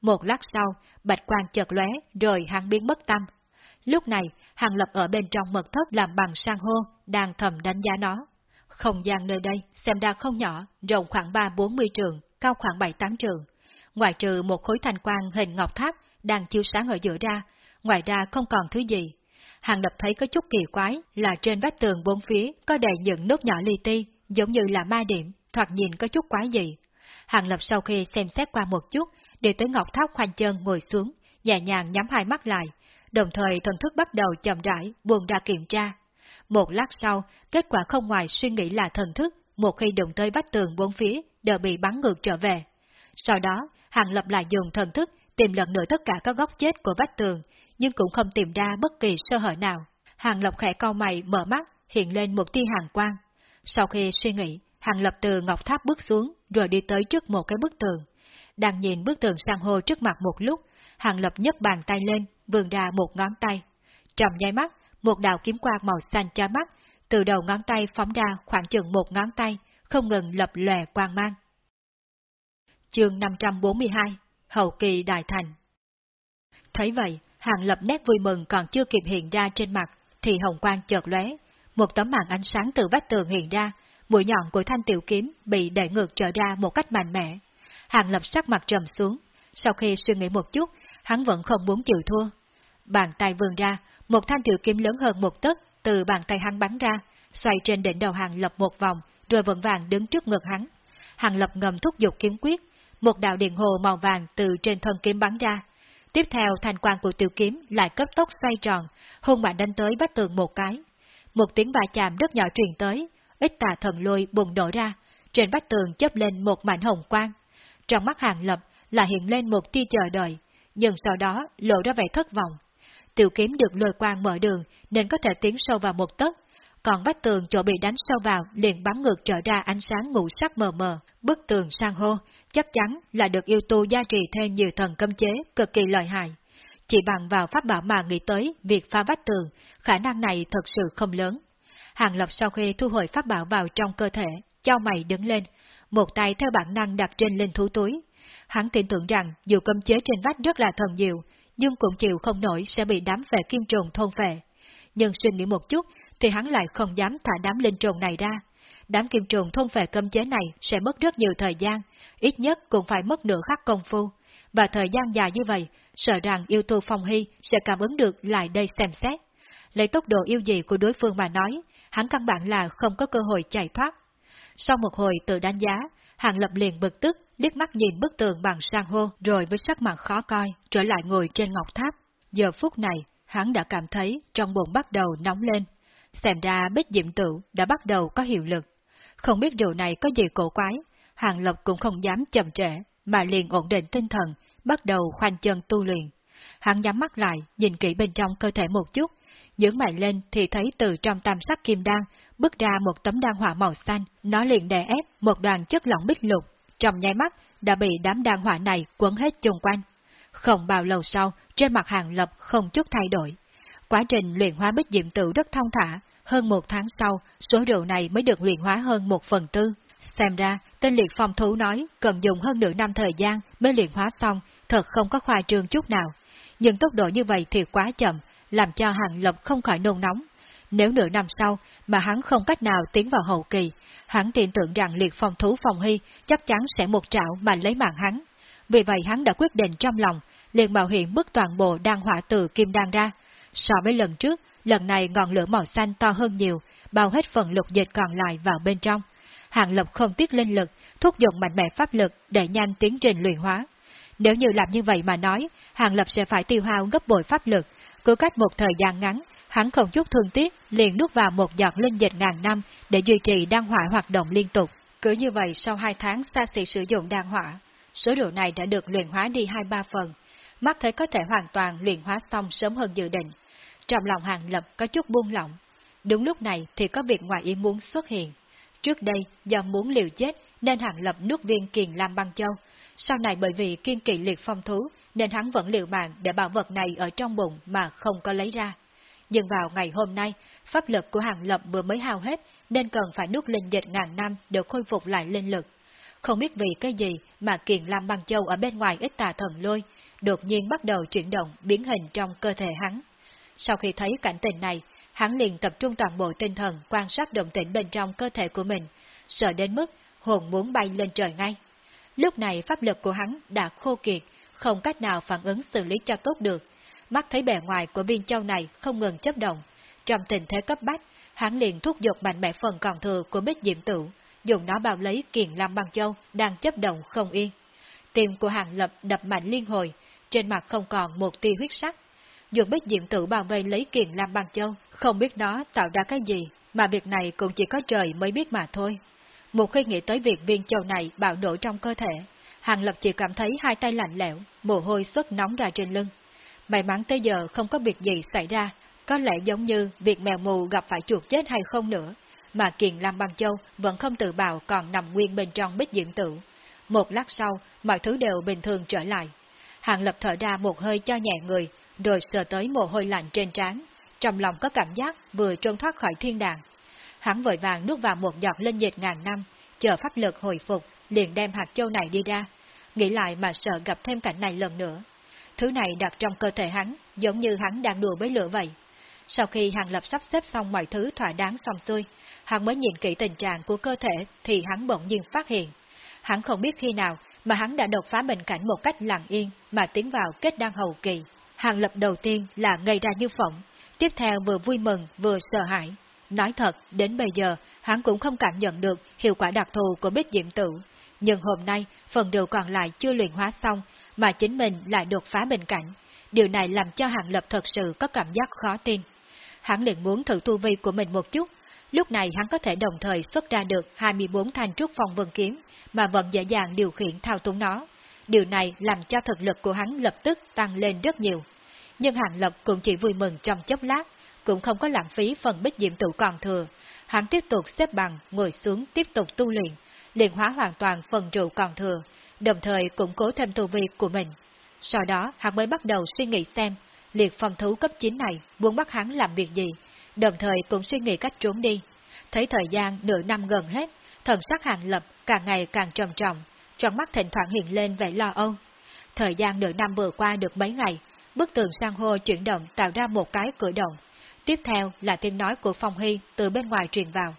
Một lát sau, bạch quang chợt lóe, rồi hắn biến mất tâm. Lúc này, Hàng Lập ở bên trong mật thất làm bằng sang hô, đang thầm đánh giá nó. Không gian nơi đây xem ra không nhỏ, rộng khoảng 3-40 trường, cao khoảng 7-8 trường. Ngoài trừ một khối thanh quang hình ngọc tháp đang chiếu sáng ở giữa ra, ngoài ra không còn thứ gì. Hàng Lập thấy có chút kỳ quái là trên vách tường bốn phía có đầy những nốt nhỏ li ti, giống như là ma điểm, thoạt nhìn có chút quái gì. Hàng Lập sau khi xem xét qua một chút, đi tới ngọc tháp khoanh chân ngồi xuống, nhẹ nhàng nhắm hai mắt lại, đồng thời thần thức bắt đầu chậm rãi buồn ra kiểm tra. Một lát sau, kết quả không ngoài suy nghĩ là thần thức, một khi đụng tới vách tường bốn phía, đều bị bắn ngược trở về. Sau đó, Hàng Lập lại dùng thần thức tìm lần nữa tất cả các góc chết của vách tường, nhưng cũng không tìm ra bất kỳ sơ hở nào. Hàng Lập khẽ cau mày mở mắt, hiện lên một tia hàng quang. Sau khi suy nghĩ, Hàng Lập từ ngọc tháp bước xuống, rồi đi tới trước một cái bức tường. Đang nhìn bức tường sang hô trước mặt một lúc, Hàng Lập nhấc bàn tay lên, vươn ra một ngón tay. Trầm nháy mắt, một đạo kiếm quang màu xanh cho mắt, từ đầu ngón tay phóng ra khoảng chừng một ngón tay, không ngừng lập lòe quang mang. Chương 542 Hậu kỳ Đại Thành Thấy vậy, Hàng Lập nét vui mừng còn chưa kịp hiện ra trên mặt, thì hồng quang chợt lóe, một tấm màn ánh sáng từ vách tường hiện ra, mũi nhọn của thanh tiểu kiếm bị đẩy ngược trở ra một cách mạnh mẽ. Hàng Lập sắc mặt trầm xuống, sau khi suy nghĩ một chút, hắn vẫn không muốn chịu thua. Bàn tay vươn ra, một thanh tiểu kiếm lớn hơn một tấc từ bàn tay hắn bắn ra, xoay trên đỉnh đầu Hàng Lập một vòng, rồi vững vàng đứng trước ngực hắn. Hàng Lập ngầm thúc giục kiếm quyết, một đạo điện hồ màu vàng từ trên thân kiếm bắn ra. Tiếp theo thanh quan của tiểu kiếm lại cấp tốc xoay tròn, hung mạnh đánh tới vách tường một cái. Một tiếng va chạm rất nhỏ truyền tới, ít tà thần lôi bùng nổ ra, trên vách tường chớp lên một mảnh hồng quang. Trong mắt hàng lập là hiện lên một tia chờ đợi, nhưng sau đó lộ ra vẻ thất vọng. Tiểu kiếm được lôi quang mở đường nên có thể tiến sâu vào một tấc, còn vách tường chỗ bị đánh sâu vào liền bắn ngược trở ra ánh sáng ngũ sắc mờ mờ, bức tường sang hô, chắc chắn là được yêu tu gia trì thêm nhiều thần cấm chế cực kỳ lợi hại. Chỉ bằng vào pháp bảo mà nghĩ tới việc phá vách tường, khả năng này thật sự không lớn. Hàng Lập sau khi thu hồi pháp bảo vào trong cơ thể, cho mày đứng lên, một tay theo bản năng đặt trên linh thú túi. Hắn tin tưởng rằng dù cấm chế trên vách rất là thần diệu, nhưng cũng chịu không nổi sẽ bị đám vệ kim trùng thôn phệ. Nhưng suy nghĩ một chút, thì hắn lại không dám thả đám linh trùng này ra. Đám kim trùng thôn phệ cấm chế này sẽ mất rất nhiều thời gian, ít nhất cũng phải mất nửa khắc công phu. Và thời gian dài như vậy, sợ rằng yêu tu phong hy sẽ cảm ứng được lại đây xem xét. Lấy tốc độ yêu dị của đối phương mà nói, hắn căn bản là không có cơ hội chạy thoát. Sau một hồi tự đánh giá, Hàng Lập liền bực tức, liếc mắt nhìn bức tường bằng sang hô, rồi với sắc mặt khó coi, trở lại ngồi trên ngọc tháp. Giờ phút này, hắn đã cảm thấy trong bụng bắt đầu nóng lên. Xem ra bích diệm tử đã bắt đầu có hiệu lực. Không biết điều này có gì cổ quái, Hàng Lập cũng không dám chậm trễ, mà liền ổn định tinh thần, bắt đầu khoanh chân tu luyện. Hắn nhắm mắt lại, nhìn kỹ bên trong cơ thể một chút, Dưỡng mày lên thì thấy từ trong tam sắc kim đan bước ra một tấm đan hỏa màu xanh, nó liền đè ép một đoàn chất lỏng bích lục, trong nháy mắt đã bị đám đan hỏa này quấn hết chung quanh. Không bao lâu sau, trên mặt hàng lập không chút thay đổi. Quá trình luyện hóa bích diệm tử rất thông thả, hơn một tháng sau, số rượu này mới được luyện hóa hơn một phần tư. Xem ra, tên liệt phong thú nói cần dùng hơn nửa năm thời gian mới luyện hóa xong, thật không có khoa trương chút nào. Nhưng tốc độ như vậy thì quá chậm, làm cho Hàng Lập không khỏi nôn nóng. Nếu nửa năm sau mà hắn không cách nào tiến vào hậu kỳ, hắn tin tưởng rằng liệt phong thú phong hy chắc chắn sẽ một trảo mà lấy mạng hắn. Vì vậy hắn đã quyết định trong lòng, liền bảo hiểm bức toàn bộ đan hỏa từ kim đan ra. So với lần trước, lần này ngọn lửa màu xanh to hơn nhiều, bao hết phần lục dịch còn lại vào bên trong. Hàng Lập không tiếc linh lực, thúc giục mạnh mẽ pháp lực để nhanh tiến trình luyện hóa. Nếu như làm như vậy mà nói, Hàng Lập sẽ phải tiêu hao gấp bội pháp lực, cứ cách một thời gian ngắn, hắn không chút thương tiếc liền nuốt vào một giọt linh dịch ngàn năm để duy trì đan hỏa hoạt động liên tục. Cứ như vậy sau hai tháng xa xỉ sử dụng đan hỏa, số rượu này đã được luyện hóa đi hai ba phần, mắt thấy có thể hoàn toàn luyện hóa xong sớm hơn dự định. Trong lòng hàng lập có chút buông lỏng. Đúng lúc này thì có việc ngoài ý muốn xuất hiện. Trước đây, do muốn liều chết nên hàng lập nuốt viên kiền Lam Băng Châu, sau này bởi vì kiên kỵ liệt phong thú, nên hắn vẫn liều mạng để bảo vật này ở trong bụng mà không có lấy ra. Nhưng vào ngày hôm nay, pháp lực của hàng lập vừa mới hao hết, nên cần phải nuốt linh dịch ngàn năm để khôi phục lại linh lực. Không biết vì cái gì mà kiền lam băng châu ở bên ngoài ít tà thần lôi, đột nhiên bắt đầu chuyển động, biến hình trong cơ thể hắn. Sau khi thấy cảnh tình này, hắn liền tập trung toàn bộ tinh thần quan sát động tĩnh bên trong cơ thể của mình, sợ đến mức hồn muốn bay lên trời ngay. Lúc này pháp lực của hắn đã khô kiệt, không cách nào phản ứng xử lý cho tốt được. Mắt thấy bề ngoài của viên châu này không ngừng chấp động. Trong tình thế cấp bách, hắn liền thúc giục mạnh mẽ phần còn thừa của bích diệm tử, dùng nó bao lấy kiền lam băng châu đang chấp động không yên. Tim của hàng lập đập mạnh liên hồi, trên mặt không còn một tia huyết sắc. Dùng bích diệm tử bao vây lấy kiền lam băng châu, không biết nó tạo ra cái gì, mà việc này cũng chỉ có trời mới biết mà thôi. Một khi nghĩ tới việc viên châu này bạo nổ trong cơ thể, Hàng Lập chỉ cảm thấy hai tay lạnh lẽo, mồ hôi xuất nóng ra trên lưng. May mắn tới giờ không có việc gì xảy ra, có lẽ giống như việc mèo mù gặp phải chuột chết hay không nữa, mà Kiền Lam Băng Châu vẫn không tự bào còn nằm nguyên bên trong bích diễm tử. Một lát sau, mọi thứ đều bình thường trở lại. Hàng Lập thở ra một hơi cho nhẹ người, rồi sờ tới mồ hôi lạnh trên trán, trong lòng có cảm giác vừa trơn thoát khỏi thiên đàng. Hắn vội vàng nuốt vào một giọt linh dịch ngàn năm, chờ pháp lực hồi phục, liền đem hạt châu này đi ra, nghĩ lại mà sợ gặp thêm cảnh này lần nữa. Thứ này đặt trong cơ thể hắn, giống như hắn đang đùa với lửa vậy. Sau khi Hàng Lập sắp xếp xong mọi thứ thỏa đáng xong xuôi, hắn mới nhìn kỹ tình trạng của cơ thể thì hắn bỗng nhiên phát hiện. Hắn không biết khi nào mà hắn đã đột phá bệnh cảnh một cách lặng yên mà tiến vào kết đăng hậu kỳ. Hàng Lập đầu tiên là ngây ra như phỏng, tiếp theo vừa vui mừng vừa sợ hãi. Nói thật, đến bây giờ, hắn cũng không cảm nhận được hiệu quả đặc thù của bích diệm tử. Nhưng hôm nay, phần điều còn lại chưa luyện hóa xong, mà chính mình lại đột phá bình cảnh. Điều này làm cho Hàng Lập thật sự có cảm giác khó tin. Hắn liền muốn thử tu vi của mình một chút, lúc này hắn có thể đồng thời xuất ra được 24 thanh trúc phong vân kiếm, mà vẫn dễ dàng điều khiển thao túng nó. Điều này làm cho thực lực của hắn lập tức tăng lên rất nhiều. Nhưng Hàng Lập cũng chỉ vui mừng trong chốc lát, cũng không có lãng phí phần bích diệm tụ còn thừa. Hắn tiếp tục xếp bằng, ngồi xuống tiếp tục tu luyện, liền hóa hoàn toàn phần trụ còn thừa, đồng thời củng cố thêm tu vi của mình. Sau đó hắn mới bắt đầu suy nghĩ xem, liệt phong thú cấp 9 này muốn bắt hắn làm việc gì, đồng thời cũng suy nghĩ cách trốn đi. Thấy thời gian nửa năm gần hết, thần sắc hàng lập càng ngày càng trầm trọng, trong mắt thỉnh thoảng hiện lên vẻ lo âu. Thời gian nửa năm vừa qua được mấy ngày, bức tường sang hô chuyển động tạo ra một cái cửa động. Tiếp theo là tiếng nói của Phong Hy từ bên ngoài truyền vào.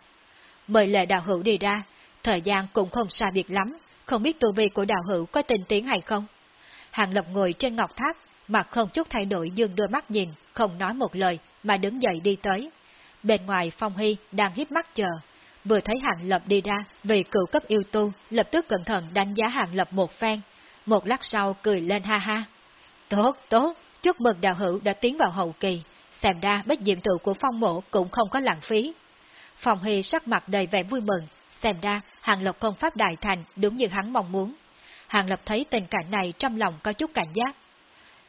Mời lệ đạo hữu đi ra, thời gian cũng không xa biệt lắm, không biết tu vi của đạo hữu có tình tiến hay không. Hàng Lập ngồi trên ngọc tháp, mặt không chút thay đổi dương đôi mắt nhìn, không nói một lời, mà đứng dậy đi tới. Bên ngoài Phong Hy đang hiếp mắt chờ, vừa thấy Hàng Lập đi ra, vì cựu cấp yêu tu, lập tức cẩn thận đánh giá Hàng Lập một phen, một lát sau cười lên ha ha. Tốt, tốt, chúc mừng đạo hữu đã tiến vào hậu kỳ, xem ra bích diệm tự của phong mộ cũng không có lãng phí. Phong Hy sắc mặt đầy vẻ vui mừng, xem ra Hàng Lập công pháp đại thành đúng như hắn mong muốn. Hàng Lập thấy tình cảnh này trong lòng có chút cảnh giác.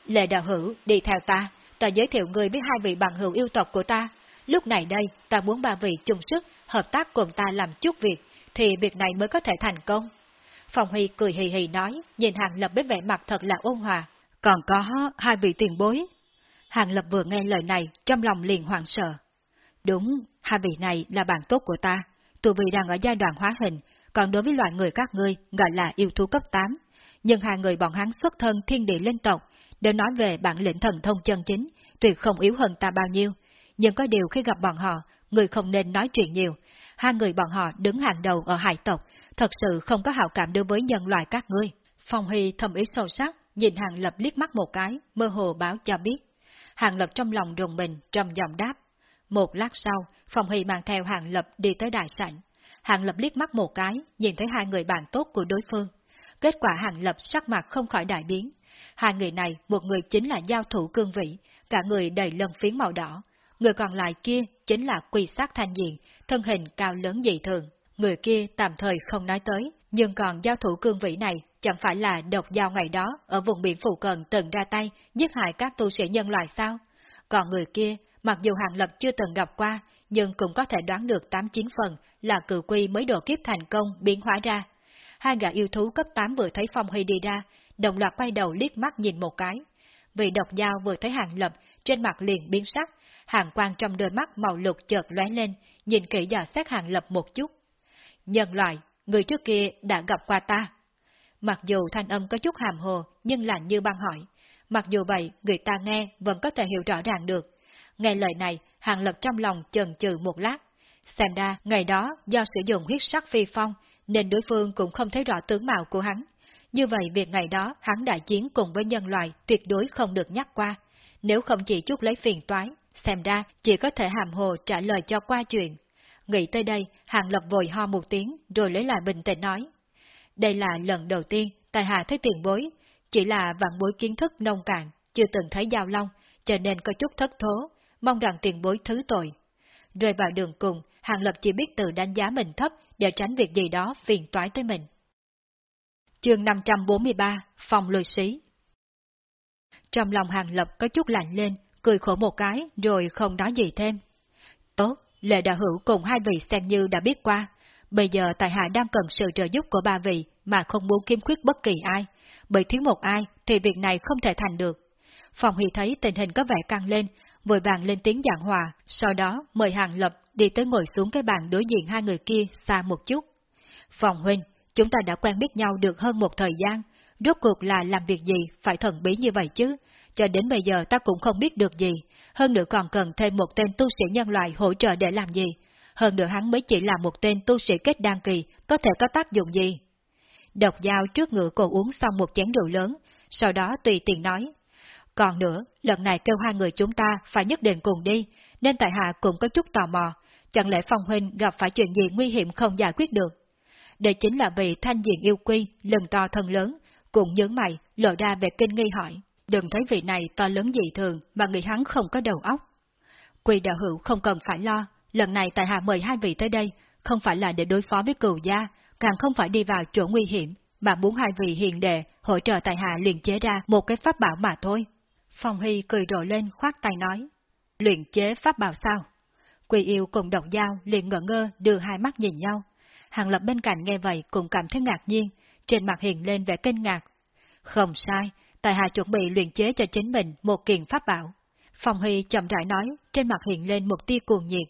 Lệ đạo hữu, đi theo ta, ta giới thiệu người với hai vị bằng hữu yêu tộc của ta. Lúc này đây, ta muốn ba vị chung sức, hợp tác cùng ta làm chút việc, thì việc này mới có thể thành công. Phong Huy cười hì hì nói, nhìn Hàng Lập với vẻ mặt thật là ôn hòa. Còn có hai vị tiền bối. Hàng Lập vừa nghe lời này, trong lòng liền hoảng sợ. Đúng, hai vị này là bạn tốt của ta, tụi vị đang ở giai đoạn hóa hình, còn đối với loại người các ngươi gọi là yêu thú cấp 8. Nhưng hai người bọn hắn xuất thân thiên địa linh tộc, đều nói về bản lĩnh thần thông chân chính, tuyệt không yếu hơn ta bao nhiêu. Nhưng có điều khi gặp bọn họ, người không nên nói chuyện nhiều. Hai người bọn họ đứng hàng đầu ở hải tộc, thật sự không có hảo cảm đối với nhân loại các ngươi. Phong Huy thầm ý sâu sắc, nhìn Hàng Lập liếc mắt một cái, mơ hồ báo cho biết. Hàng Lập trong lòng rùng mình, trầm giọng đáp. Một lát sau, Phong Hy mang theo Hàng Lập đi tới đại sảnh. Hàng Lập liếc mắt một cái, nhìn thấy hai người bạn tốt của đối phương. Kết quả Hàng Lập sắc mặt không khỏi đại biến. Hai người này, một người chính là giao thủ cương vị, cả người đầy lân phiến màu đỏ. Người còn lại kia chính là quỳ sát thanh diện, thân hình cao lớn dị thường. Người kia tạm thời không nói tới, nhưng còn giao thủ cương vị này chẳng phải là độc giao ngày đó ở vùng biển phụ cận từng ra tay giết hại các tu sĩ nhân loại sao? Còn người kia, mặc dù Hàng Lập chưa từng gặp qua, nhưng cũng có thể đoán được 8-9 phần là cử quy mới độ kiếp thành công biến hóa ra. Hai gã yêu thú cấp 8 vừa thấy Phong Huy đi ra, đồng loạt quay đầu liếc mắt nhìn một cái. Vì độc dao vừa thấy Hàng Lập, trên mặt liền biến sắc, hàng quang trong đôi mắt màu lục chợt lóe lên, nhìn kỹ dò xét Hàng Lập một chút. Nhân loại, người trước kia đã gặp qua ta. Mặc dù thanh âm có chút hàm hồ, nhưng lạnh như băng hỏi. Mặc dù vậy, người ta nghe vẫn có thể hiểu rõ ràng được. Nghe lời này, Hàng Lập trong lòng chần chừ một lát. Xem ra, ngày đó do sử dụng huyết sắc phi phong, nên đối phương cũng không thấy rõ tướng mạo của hắn. Như vậy việc ngày đó hắn đại chiến cùng với nhân loại tuyệt đối không được nhắc qua. Nếu không chỉ chút lấy phiền toái, xem ra chỉ có thể hàm hồ trả lời cho qua chuyện. Nghĩ tới đây, Hàng Lập vội ho một tiếng rồi lấy lại bình tĩnh nói. Đây là lần đầu tiên tài hạ thấy tiền bối, chỉ là vạn bối kiến thức nông cạn, chưa từng thấy giao long, cho nên có chút thất thố, mong rằng tiền bối thứ tội. Rơi vào đường cùng, Hàng Lập chỉ biết tự đánh giá mình thấp để tránh việc gì đó phiền toái tới mình. Chương 543 Phòng lùi sĩ Trong lòng Hàng Lập có chút lạnh lên, cười khổ một cái rồi không nói gì thêm. Tốt, Lệ Đạo Hữu cùng hai vị xem như đã biết qua. Bây giờ tại Hạ đang cần sự trợ giúp của ba vị mà không muốn kiếm khuyết bất kỳ ai. Bởi thiếu một ai thì việc này không thể thành được. Phòng Hỷ thấy tình hình có vẻ căng lên, vội vàng lên tiếng giảng hòa, sau đó mời Hàng Lập đi tới ngồi xuống cái bàn đối diện hai người kia xa một chút. Phòng huynh, chúng ta đã quen biết nhau được hơn một thời gian, rốt cuộc là làm việc gì phải thần bí như vậy chứ, cho đến bây giờ ta cũng không biết được gì, hơn nữa còn cần thêm một tên tu sĩ nhân loại hỗ trợ để làm gì, hơn nữa hắn mới chỉ là một tên tu sĩ kết đăng kỳ, có thể có tác dụng gì. Độc dao trước ngựa cô uống xong một chén rượu lớn, sau đó tùy tiện nói. Còn nữa, lần này kêu hai người chúng ta phải nhất định cùng đi, nên tại hạ cũng có chút tò mò, chẳng lẽ Phong Huynh gặp phải chuyện gì nguy hiểm không giải quyết được. Đây chính là vị thanh diện yêu quy, lần to thân lớn, cũng nhớ mày, lộ ra về kinh nghi hỏi. Đừng thấy vị này to lớn dị thường mà người hắn không có đầu óc. Quy đạo hữu không cần phải lo, lần này tại hạ mời hai vị tới đây, không phải là để đối phó với cừu gia, càng không phải đi vào chỗ nguy hiểm, mà muốn hai vị hiền đệ hỗ trợ tại hạ luyện chế ra một cái pháp bảo mà thôi. Phong Hy cười rộ lên khoát tay nói, luyện chế pháp bảo sao? Quỳ yêu cùng động dao liền ngỡ ngơ đưa hai mắt nhìn nhau. Hàng lập bên cạnh nghe vậy cũng cảm thấy ngạc nhiên, trên mặt hiện lên vẻ kinh ngạc. Không sai, tại hạ chuẩn bị luyện chế cho chính mình một kiện pháp bảo. Phong Hy chậm rãi nói, trên mặt hiện lên một tia cuồng nhiệt.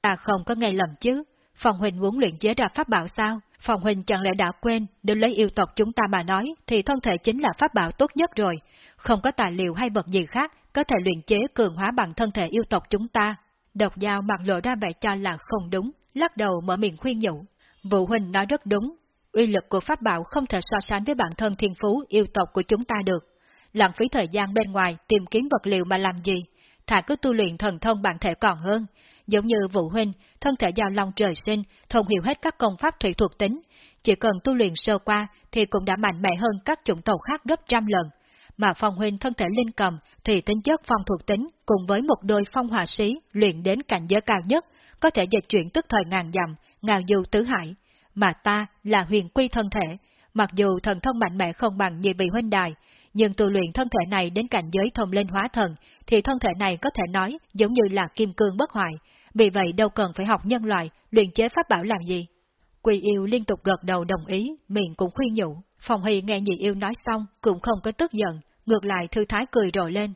Ta không có nghe lầm chứ, Phong Huynh muốn luyện chế ra pháp bảo sao? Phòng Huynh chẳng lẽ đã quên, nếu lấy yêu tộc chúng ta mà nói, thì thân thể chính là pháp bảo tốt nhất rồi, không có tài liệu hay vật gì khác có thể luyện chế cường hóa bằng thân thể yêu tộc chúng ta. Độc dao mặt lộ ra vẻ cho là không đúng, lắc đầu mở miệng khuyên nhủ. Vụ huynh nói rất đúng, uy lực của pháp bảo không thể so sánh với bản thân thiên phú yêu tộc của chúng ta được. Lãng phí thời gian bên ngoài tìm kiếm vật liệu mà làm gì, thà cứ tu luyện thần thông bản thể còn hơn. Giống như vũ huynh, thân thể giao long trời sinh, thông hiểu hết các công pháp thủy thuộc tính, chỉ cần tu luyện sơ qua thì cũng đã mạnh mẽ hơn các chủng tộc khác gấp trăm lần. Mà phong huynh thân thể linh cầm thì tính chất phong thuộc tính cùng với một đôi phong hòa sĩ luyện đến cảnh giới cao nhất, có thể dịch chuyển tức thời ngàn dặm, ngào du tứ hải, mà ta là huyền quy thân thể, mặc dù thần thông mạnh mẽ không bằng như vị huynh đài, nhưng tu luyện thân thể này đến cảnh giới thông lên hóa thần, thì thân thể này có thể nói giống như là kim cương bất hoại, vì vậy đâu cần phải học nhân loại, luyện chế pháp bảo làm gì. Quỳ yêu liên tục gật đầu đồng ý, miệng cũng khuyên nhủ. Phòng Hy nghe nhị yêu nói xong, cũng không có tức giận, ngược lại thư thái cười rồi lên.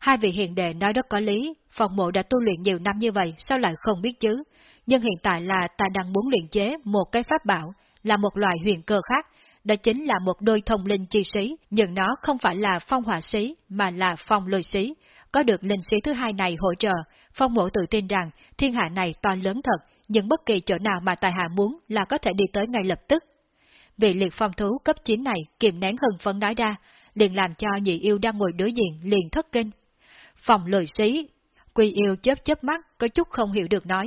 Hai vị hiền đệ nói rất có lý, phòng mộ đã tu luyện nhiều năm như vậy, sao lại không biết chứ? Nhưng hiện tại là ta đang muốn luyện chế một cái pháp bảo, là một loại huyền cơ khác, đó chính là một đôi thông linh chi sĩ, nhưng nó không phải là phong hỏa sĩ, mà là phong lôi sĩ. Có được linh sĩ thứ hai này hỗ trợ, phong mộ tự tin rằng thiên hạ này to lớn thật, nhưng bất kỳ chỗ nào mà tài hạ muốn là có thể đi tới ngay lập tức. Vị liệt phong thú cấp 9 này kiềm nén hừng phấn nói ra, liền làm cho nhị yêu đang ngồi đối diện liền thất kinh. Phòng lời sĩ, quy yêu chớp chớp mắt, có chút không hiểu được nói.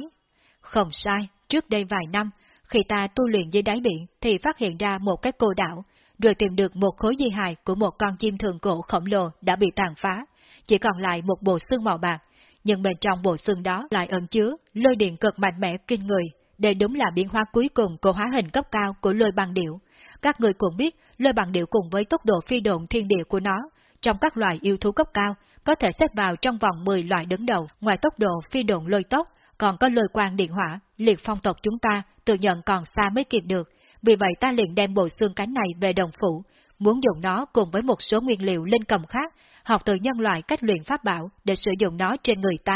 Không sai, trước đây vài năm, khi ta tu luyện dưới đáy biển thì phát hiện ra một cái cô đảo, rồi tìm được một khối di hài của một con chim thường cổ khổng lồ đã bị tàn phá, chỉ còn lại một bộ xương màu bạc, nhưng bên trong bộ xương đó lại ẩn chứa lôi điện cực mạnh mẽ kinh người, đây đúng là biến hóa cuối cùng của hóa hình cấp cao của lôi bằng điệu. Các người cũng biết, lôi bằng điệu cùng với tốc độ phi độn thiên địa của nó, trong các loài yêu thú cấp cao, có thể xếp vào trong vòng 10 loại đứng đầu, ngoài tốc độ phi độn lôi tốc, còn có lôi quang điện hỏa, liệt phong tộc chúng ta tự nhận còn xa mới kịp được, vì vậy ta liền đem bộ xương cánh này về đồng phủ, muốn dùng nó cùng với một số nguyên liệu linh cầm khác, học từ nhân loại cách luyện pháp bảo để sử dụng nó trên người ta.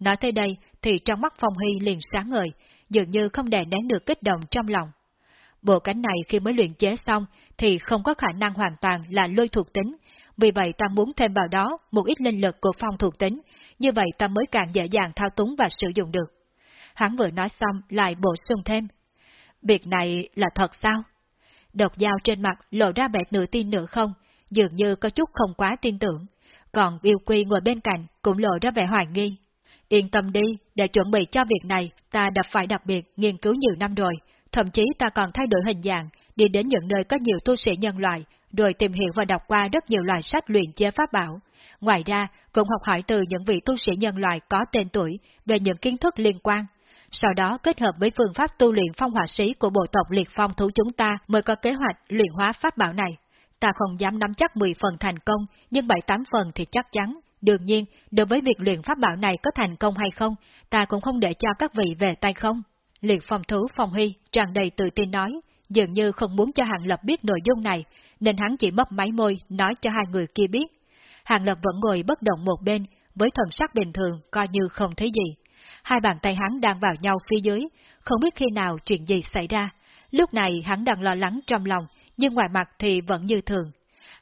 Nói tới đây thì trong mắt Phong Hy liền sáng ngời, dường như không đè nén được kích động trong lòng. Bộ cánh này khi mới luyện chế xong thì không có khả năng hoàn toàn là lôi thuộc tính, vì vậy ta muốn thêm vào đó một ít linh lực của phong thuộc tính, như vậy ta mới càng dễ dàng thao túng và sử dụng được. Hắn vừa nói xong lại bổ sung thêm. Việc này là thật sao? Độc dao trên mặt lộ ra vẻ nửa tin nửa không, dường như có chút không quá tin tưởng. Còn yêu quy ngồi bên cạnh cũng lộ ra vẻ hoài nghi. Yên tâm đi, để chuẩn bị cho việc này, ta đã phải đặc biệt nghiên cứu nhiều năm rồi, thậm chí ta còn thay đổi hình dạng, đi đến những nơi có nhiều tu sĩ nhân loại, rồi tìm hiểu và đọc qua rất nhiều loại sách luyện chế pháp bảo. Ngoài ra, cũng học hỏi từ những vị tu sĩ nhân loại có tên tuổi về những kiến thức liên quan. Sau đó kết hợp với phương pháp tu luyện phong hỏa sĩ của bộ tộc liệt phong thú chúng ta mới có kế hoạch luyện hóa pháp bảo này. Ta không dám nắm chắc 10 phần thành công, nhưng 7-8 phần thì chắc chắn. Đương nhiên, đối với việc luyện pháp bảo này có thành công hay không, ta cũng không để cho các vị về tay không. Liệt phong thú phong hy tràn đầy tự tin nói, dường như không muốn cho Hàng Lập biết nội dung này, nên hắn chỉ mấp máy môi nói cho hai người kia biết. Hàng Lập vẫn ngồi bất động một bên, với thần sắc bình thường coi như không thấy gì. Hai bàn tay hắn đang vào nhau phía dưới, không biết khi nào chuyện gì xảy ra. Lúc này hắn đang lo lắng trong lòng, nhưng ngoài mặt thì vẫn như thường.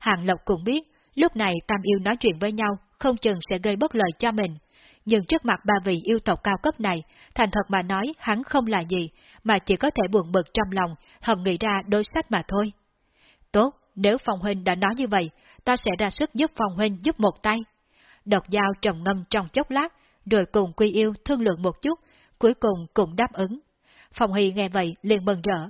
Hàng Lộc cũng biết, lúc này Tam Yêu nói chuyện với nhau, không chừng sẽ gây bất lợi cho mình. Nhưng trước mặt ba vị yêu tộc cao cấp này, thành thật mà nói hắn không là gì, mà chỉ có thể buồn bực trong lòng, hầm nghĩ ra đối sách mà thôi. Tốt, nếu Phong Huynh đã nói như vậy, ta sẽ ra sức giúp Phong Huynh giúp một tay. Độc dao trầm ngâm trong chốc lát, rồi cùng Quy Yêu thương lượng một chút, cuối cùng cũng đáp ứng. Phong Hy nghe vậy liền mừng rỡ.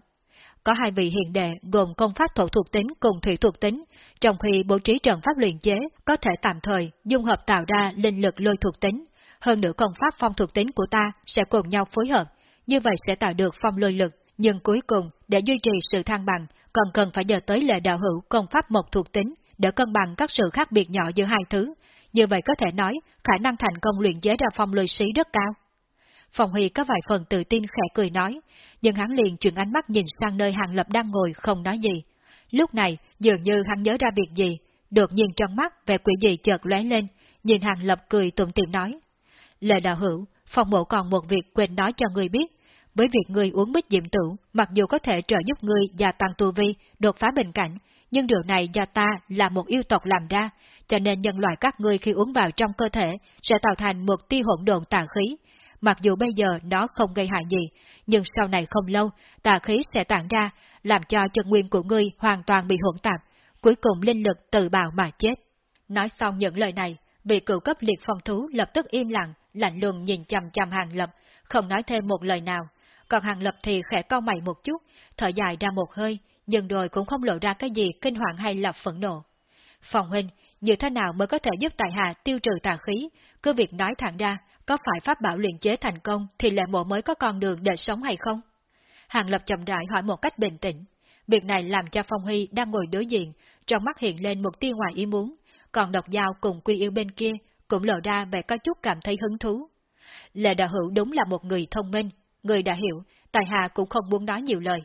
Có hai vị hiện đệ gồm công pháp thổ thuộc tính cùng thủy thuộc tính, trong khi bố trí trận pháp luyện chế có thể tạm thời dung hợp tạo ra linh lực lôi thuộc tính. Hơn nữa công pháp phong thuộc tính của ta sẽ cùng nhau phối hợp, như vậy sẽ tạo được phong lôi lực, nhưng cuối cùng để duy trì sự thăng bằng còn cần phải nhờ tới lệ đạo hữu công pháp một thuộc tính để cân bằng các sự khác biệt nhỏ giữa hai thứ. Như vậy có thể nói khả năng thành công luyện chế ra phong lôi sĩ rất cao. Phong Huy có vài phần tự tin khẽ cười nói, nhưng hắn liền chuyển ánh mắt nhìn sang nơi Hàng Lập đang ngồi không nói gì. Lúc này, dường như hắn nhớ ra việc gì, đột nhiên trong mắt về quỷ gì chợt lóe lên, nhìn Hàng Lập cười tủm tỉm nói. Lệ đạo hữu, phong mộ còn một việc quên nói cho người biết. Với việc người uống bích diệm tử, mặc dù có thể trợ giúp người gia tăng tu vi, đột phá bình cảnh, nhưng điều này do ta là một yêu tộc làm ra, cho nên nhân loại các ngươi khi uống vào trong cơ thể sẽ tạo thành một tia hỗn độn tà khí, Mặc dù bây giờ nó không gây hại gì, nhưng sau này không lâu, tà khí sẽ tản ra, làm cho chân nguyên của ngươi hoàn toàn bị hỗn tạp, cuối cùng linh lực tự bào mà chết. Nói xong những lời này, vị cựu cấp liệt phong thú lập tức im lặng, lạnh lùng nhìn chằm chằm hàng lập, không nói thêm một lời nào. Còn hàng lập thì khẽ cau mày một chút, thở dài ra một hơi, nhưng rồi cũng không lộ ra cái gì kinh hoàng hay là phẫn nộ. Phòng huynh, như thế nào mới có thể giúp tại hạ tiêu trừ tà khí, cứ việc nói thẳng ra, có phải pháp bảo luyện chế thành công thì lệ mộ mới có con đường để sống hay không? Hàng Lập chậm rãi hỏi một cách bình tĩnh. Việc này làm cho Phong Huy đang ngồi đối diện, trong mắt hiện lên một tia ngoài ý muốn, còn độc dao cùng quy yêu bên kia cũng lộ ra vẻ có chút cảm thấy hứng thú. Lệ đạo hữu đúng là một người thông minh, người đã hiểu, tài hạ cũng không muốn nói nhiều lời.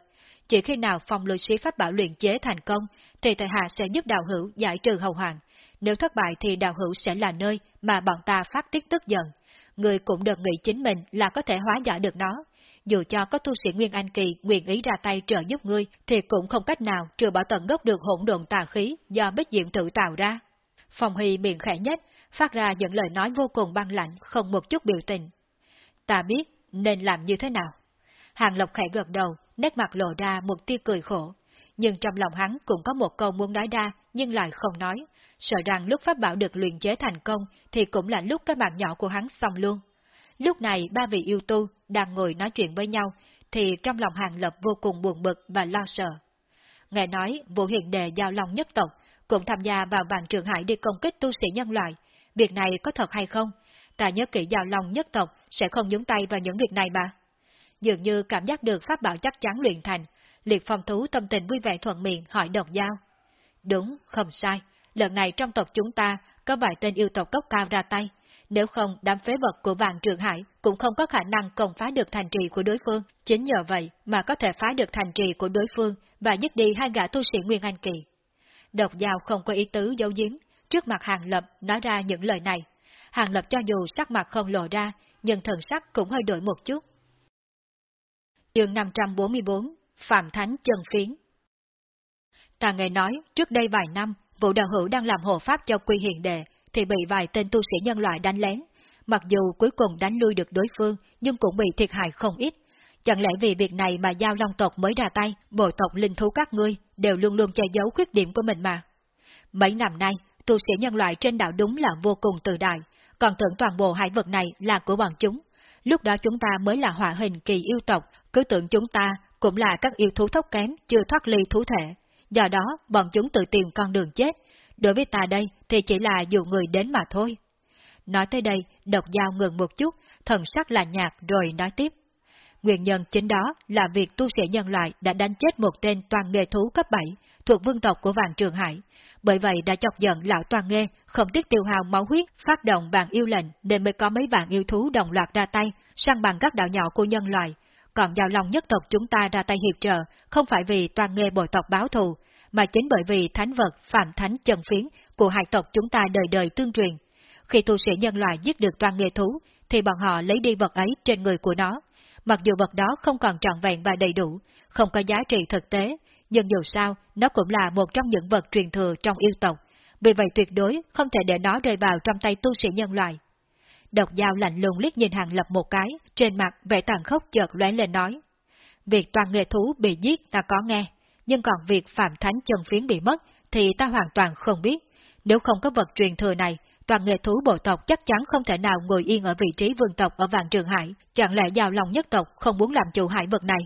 Chỉ khi nào phong lôi sĩ pháp bảo luyện chế thành công, thì tài hạ sẽ giúp đạo hữu giải trừ hậu hoàng. Nếu thất bại thì đạo hữu sẽ là nơi mà bọn ta phát tiết tức giận, người cũng đừng nghĩ chính mình là có thể hóa giải được nó. Dù cho có tu sĩ Nguyên Anh Kỳ nguyện ý ra tay trợ giúp ngươi, thì cũng không cách nào trừ bỏ tận gốc được hỗn độn tà khí do bích diệm tự tạo ra. Phòng Hy miệng khẽ nhất, phát ra những lời nói vô cùng băng lạnh, không một chút biểu tình. Ta biết nên làm như thế nào. Hàng Lộc khẽ gật đầu, nét mặt lộ ra một tia cười khổ. Nhưng trong lòng hắn cũng có một câu muốn nói ra, nhưng lại không nói, sợ rằng lúc pháp bảo được luyện chế thành công thì cũng là lúc cái mạng nhỏ của hắn xong luôn. Lúc này ba vị yêu tu đang ngồi nói chuyện với nhau, thì trong lòng hàng lập vô cùng buồn bực và lo sợ. Nghe nói vụ hiện đề giao long nhất tộc cũng tham gia vào bàn trường hải đi công kích tu sĩ nhân loại. Việc này có thật hay không? Ta nhớ kỹ giao long nhất tộc sẽ không nhúng tay vào những việc này mà. Dường như cảm giác được pháp bảo chắc chắn luyện thành, liệt phong thú tâm tình vui vẻ thuận miệng hỏi độc giao. Đúng, không sai, lần này trong tộc chúng ta có vài tên yêu tộc cấp cao ra tay, nếu không đám phế vật của vàng trường hải cũng không có khả năng công phá được thành trì của đối phương, chính nhờ vậy mà có thể phá được thành trì của đối phương và dứt đi hai gã tu sĩ Nguyên Anh Kỳ. Độc giao không có ý tứ giấu giếm, trước mặt Hàng Lập nói ra những lời này. Hàng Lập cho dù sắc mặt không lộ ra, nhưng thần sắc cũng hơi đổi một chút. Chương 544 Phạm Thánh Chân Phiến Ta nghe nói, trước đây vài năm, Vũ đạo hữu đang làm hộ pháp cho quy hiền đệ, thì bị vài tên tu sĩ nhân loại đánh lén. Mặc dù cuối cùng đánh lui được đối phương, nhưng cũng bị thiệt hại không ít. Chẳng lẽ vì việc này mà giao long tộc mới ra tay, bộ tộc linh thú các ngươi đều luôn luôn che giấu khuyết điểm của mình mà. Mấy năm nay, tu sĩ nhân loại trên đảo đúng là vô cùng tự đại, còn tưởng toàn bộ hải vật này là của bọn chúng. Lúc đó chúng ta mới là hỏa hình kỳ yêu tộc, cứ tưởng chúng ta cũng là các yêu thú thấp kém chưa thoát ly thú thể, do đó bọn chúng tự tìm con đường chết. Đối với ta đây thì chỉ là dụ người đến mà thôi. Nói tới đây, độc giao ngừng một chút, thần sắc là nhạt rồi nói tiếp. Nguyên nhân chính đó là việc tu sĩ nhân loại đã đánh chết một tên toàn nghề thú cấp 7 thuộc vương tộc của Vàng Trường Hải. Bởi vậy đã chọc giận lão toàn nghề, không tiếc tiêu hào máu huyết, phát động bàn yêu lệnh nên mới có mấy vàng yêu thú đồng loạt ra tay, săn bằng các đạo nhỏ của nhân loại, còn giao lòng nhất tộc chúng ta ra tay hiệp trợ, không phải vì toàn nghề bội tộc báo thù, mà chính bởi vì thánh vật phạm thánh trần phiến của hai tộc chúng ta đời đời tương truyền. Khi tu sĩ nhân loại giết được toàn nghề thú, thì bọn họ lấy đi vật ấy trên người của nó, Mặc dù vật đó không còn trọn vẹn và đầy đủ, không có giá trị thực tế, nhưng dù sao, nó cũng là một trong những vật truyền thừa trong yêu tộc, vì vậy tuyệt đối không thể để nó rơi vào trong tay tu sĩ nhân loại. Độc dao lạnh lùng liếc nhìn hàng lập một cái, trên mặt vẻ tàn khốc chợt lóe lên nói. Việc toàn nghệ thú bị giết ta có nghe, nhưng còn việc phạm thánh chân phiến bị mất thì ta hoàn toàn không biết. Nếu không có vật truyền thừa này, toàn nghệ thú bộ tộc chắc chắn không thể nào ngồi yên ở vị trí vương tộc ở vạn trường hải, chẳng lẽ giao lòng nhất tộc không muốn làm chủ hải vật này.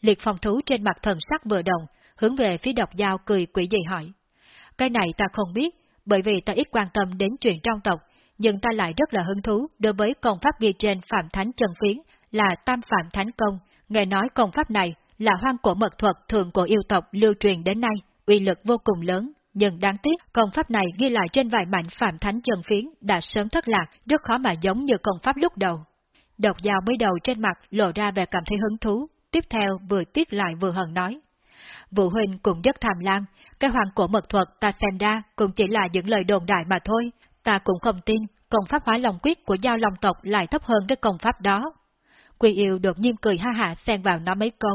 Liệt phong thú trên mặt thần sắc vừa đồng, hướng về phía độc dao cười quỷ dị hỏi. Cái này ta không biết, bởi vì ta ít quan tâm đến chuyện trong tộc, nhưng ta lại rất là hứng thú đối với công pháp ghi trên Phạm Thánh Chân Phiến là Tam Phạm Thánh Công. Nghe nói công pháp này là hoang cổ mật thuật thường của yêu tộc lưu truyền đến nay, uy lực vô cùng lớn. Nhưng đáng tiếc, công pháp này ghi lại trên vài mảnh Phạm Thánh Chân Phiến đã sớm thất lạc, rất khó mà giống như công pháp lúc đầu. Độc dao mới đầu trên mặt lộ ra về cảm thấy hứng thú, tiếp theo vừa tiếc lại vừa hận nói. Vũ huynh cũng rất tham lam, cái hoàng cổ mật thuật ta xem ra cũng chỉ là những lời đồn đại mà thôi, ta cũng không tin công pháp hóa lòng quyết của giao long tộc lại thấp hơn cái công pháp đó. Quy yêu đột nhiên cười ha hạ xen vào nó mấy câu.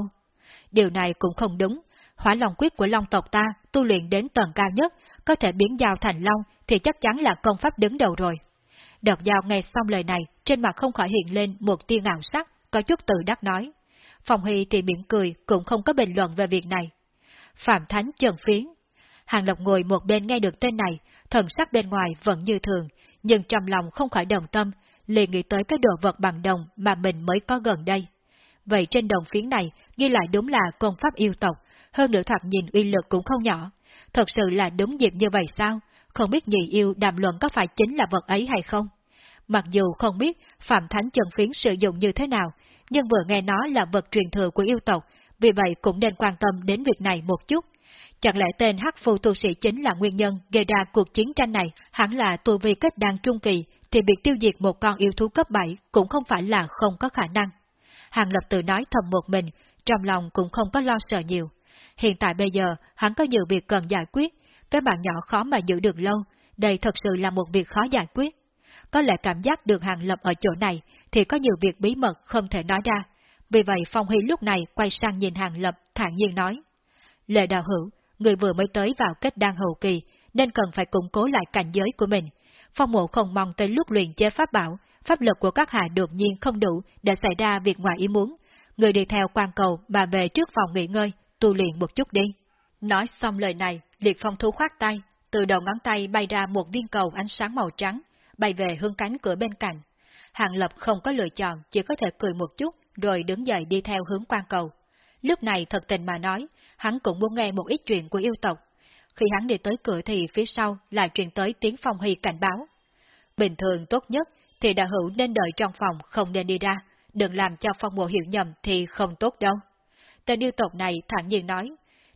Điều này cũng không đúng, hóa lòng quyết của long tộc ta tu luyện đến tầng cao nhất, có thể biến giao thành long thì chắc chắn là công pháp đứng đầu rồi. Đợt giao nghe xong lời này, trên mặt không khỏi hiện lên một tia ngạo sắc, có chút tự đắc nói. Phòng Hy thì miệng cười, cũng không có bình luận về việc này. Phạm Thánh Trần Phiến Hàng Lộc ngồi một bên nghe được tên này, thần sắc bên ngoài vẫn như thường, nhưng trong lòng không khỏi đồng tâm, liền nghĩ tới cái đồ vật bằng đồng mà mình mới có gần đây. Vậy trên đồng phiến này ghi lại đúng là công pháp yêu tộc, hơn nữa thoạt nhìn uy lực cũng không nhỏ. Thật sự là đúng dịp như vậy sao? Không biết nhị yêu đàm luận có phải chính là vật ấy hay không? Mặc dù không biết Phạm Thánh Trần Phiến sử dụng như thế nào, nhưng vừa nghe nó là vật truyền thừa của yêu tộc, vì vậy cũng nên quan tâm đến việc này một chút. Chẳng lẽ tên hắc phu tu sĩ chính là nguyên nhân gây ra cuộc chiến tranh này, hẳn là tu vi kết đan trung kỳ, thì việc tiêu diệt một con yêu thú cấp 7 cũng không phải là không có khả năng. Hàng lập tự nói thầm một mình, trong lòng cũng không có lo sợ nhiều. Hiện tại bây giờ, hắn có nhiều việc cần giải quyết, cái bạn nhỏ khó mà giữ được lâu, đây thật sự là một việc khó giải quyết. Có lẽ cảm giác được hàng lập ở chỗ này, thì có nhiều việc bí mật không thể nói ra. Vì vậy Phong Huy lúc này quay sang nhìn hàng lập, thản nhiên nói. Lệ đạo hữu, người vừa mới tới vào kết đan hậu kỳ, nên cần phải củng cố lại cảnh giới của mình. Phong mộ không mong tới lúc luyện chế pháp bảo, pháp lực của các hạ đột nhiên không đủ để xảy ra việc ngoài ý muốn. Người đi theo quan cầu mà về trước phòng nghỉ ngơi, tu luyện một chút đi. Nói xong lời này, liệt phong thú khoát tay, từ đầu ngón tay bay ra một viên cầu ánh sáng màu trắng, bay về hướng cánh cửa bên cạnh. Hàng Lập không có lựa chọn, chỉ có thể cười một chút, rồi đứng dậy đi theo hướng quan cầu. Lúc này thật tình mà nói, hắn cũng muốn nghe một ít chuyện của yêu tộc. Khi hắn đi tới cửa thì phía sau lại truyền tới tiếng phong hy cảnh báo. Bình thường tốt nhất thì đạo hữu nên đợi trong phòng không nên đi ra, đừng làm cho phong mộ hiểu nhầm thì không tốt đâu. Tên yêu tộc này thẳng nhiên nói,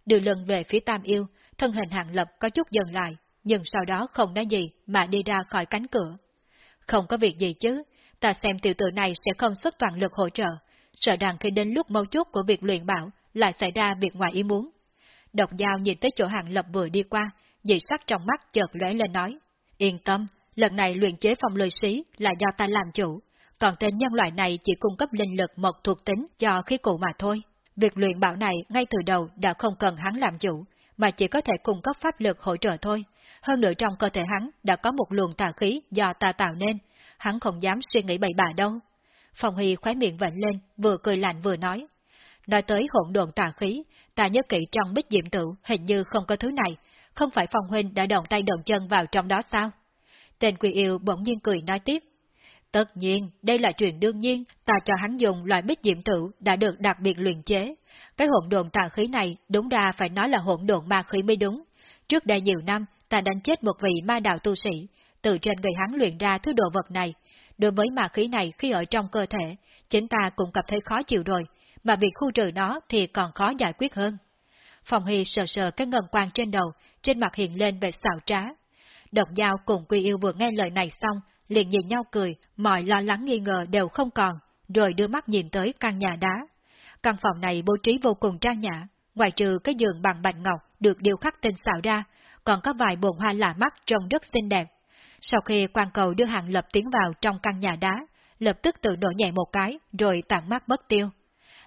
đưa lưng về phía tam yêu, thân hình hạng lập có chút dần lại, nhưng sau đó không nói gì mà đi ra khỏi cánh cửa. Không có việc gì chứ, ta xem tiểu tử này sẽ không xuất toàn lực hỗ trợ, sợ rằng khi đến lúc mâu chốt của việc luyện bảo lại xảy ra việc ngoài ý muốn. Độc dao nhìn tới chỗ hàng lập vừa đi qua, dị sắc trong mắt chợt lóe lên nói, yên tâm, lần này luyện chế phong lôi sĩ là do ta làm chủ, còn tên nhân loại này chỉ cung cấp linh lực một thuộc tính cho khí cụ mà thôi. Việc luyện bảo này ngay từ đầu đã không cần hắn làm chủ, mà chỉ có thể cung cấp pháp lực hỗ trợ thôi. Hơn nữa trong cơ thể hắn đã có một luồng tà khí do ta tạo nên, hắn không dám suy nghĩ bậy bạ đâu. Phong Hy khóe miệng vệnh lên, vừa cười lạnh vừa nói. Nói tới hỗn độn tà khí, ta nhớ kỹ trong bích diệm tử hình như không có thứ này, không phải Phong Huynh đã động tay động chân vào trong đó sao? Tên quỷ yêu bỗng nhiên cười nói tiếp. Tất nhiên, đây là chuyện đương nhiên, ta cho hắn dùng loại bích diệm tử đã được đặc biệt luyện chế. Cái hỗn độn tà khí này đúng ra phải nói là hỗn độn ma khí mới đúng. Trước đây nhiều năm, ta đánh chết một vị ma đạo tu sĩ, từ trên người hắn luyện ra thứ đồ vật này, Đối với ma khí này khi ở trong cơ thể, chính ta cũng cảm thấy khó chịu rồi, mà việc khu trừ nó thì còn khó giải quyết hơn. Phòng Hy sờ sờ cái ngân quang trên đầu, trên mặt hiện lên về xảo trá. Độc giao cùng Quy Yêu vừa nghe lời này xong, liền nhìn nhau cười, mọi lo lắng nghi ngờ đều không còn, rồi đưa mắt nhìn tới căn nhà đá. Căn phòng này bố trí vô cùng trang nhã, ngoài trừ cái giường bằng bạch ngọc được điêu khắc tinh xảo ra, còn có vài bồn hoa lạ mắt trông rất xinh đẹp. Sau khi quan cầu đưa hàng lập tiến vào trong căn nhà đá, lập tức tự nổ nhẹ một cái, rồi tản mắt mất tiêu.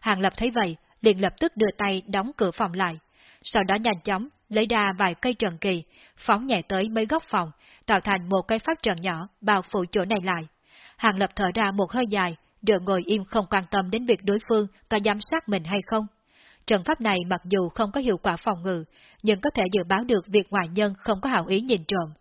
Hàng Lập thấy vậy, liền lập tức đưa tay đóng cửa phòng lại. Sau đó nhanh chóng, lấy ra vài cây trần kỳ, phóng nhẹ tới mấy góc phòng, tạo thành một cái pháp trần nhỏ, bao phủ chỗ này lại. Hàng Lập thở ra một hơi dài, rồi ngồi im không quan tâm đến việc đối phương có giám sát mình hay không. Trận pháp này mặc dù không có hiệu quả phòng ngự, nhưng có thể dự báo được việc ngoại nhân không có hảo ý nhìn trộm.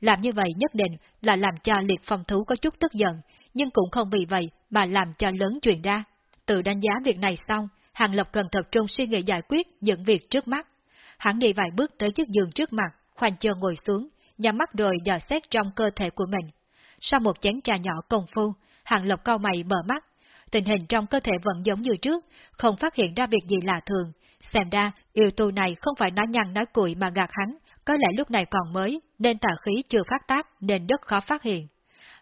Làm như vậy nhất định là làm cho liệt phong thú có chút tức giận, nhưng cũng không vì vậy mà làm cho lớn chuyện ra. Tự đánh giá việc này xong, Hàng Lập cần tập trung suy nghĩ giải quyết những việc trước mắt. Hắn đi vài bước tới chiếc giường trước mặt, khoanh chân ngồi xuống, nhắm mắt rồi dò xét trong cơ thể của mình. Sau một chén trà nhỏ công phu, Hàng Lập cao mày mở mắt. Tình hình trong cơ thể vẫn giống như trước, không phát hiện ra việc gì lạ thường. Xem ra, yêu tu này không phải nói nhăn nói cuội mà gạt hắn, có lẽ lúc này còn mới, nên tà khí chưa phát tác nên rất khó phát hiện.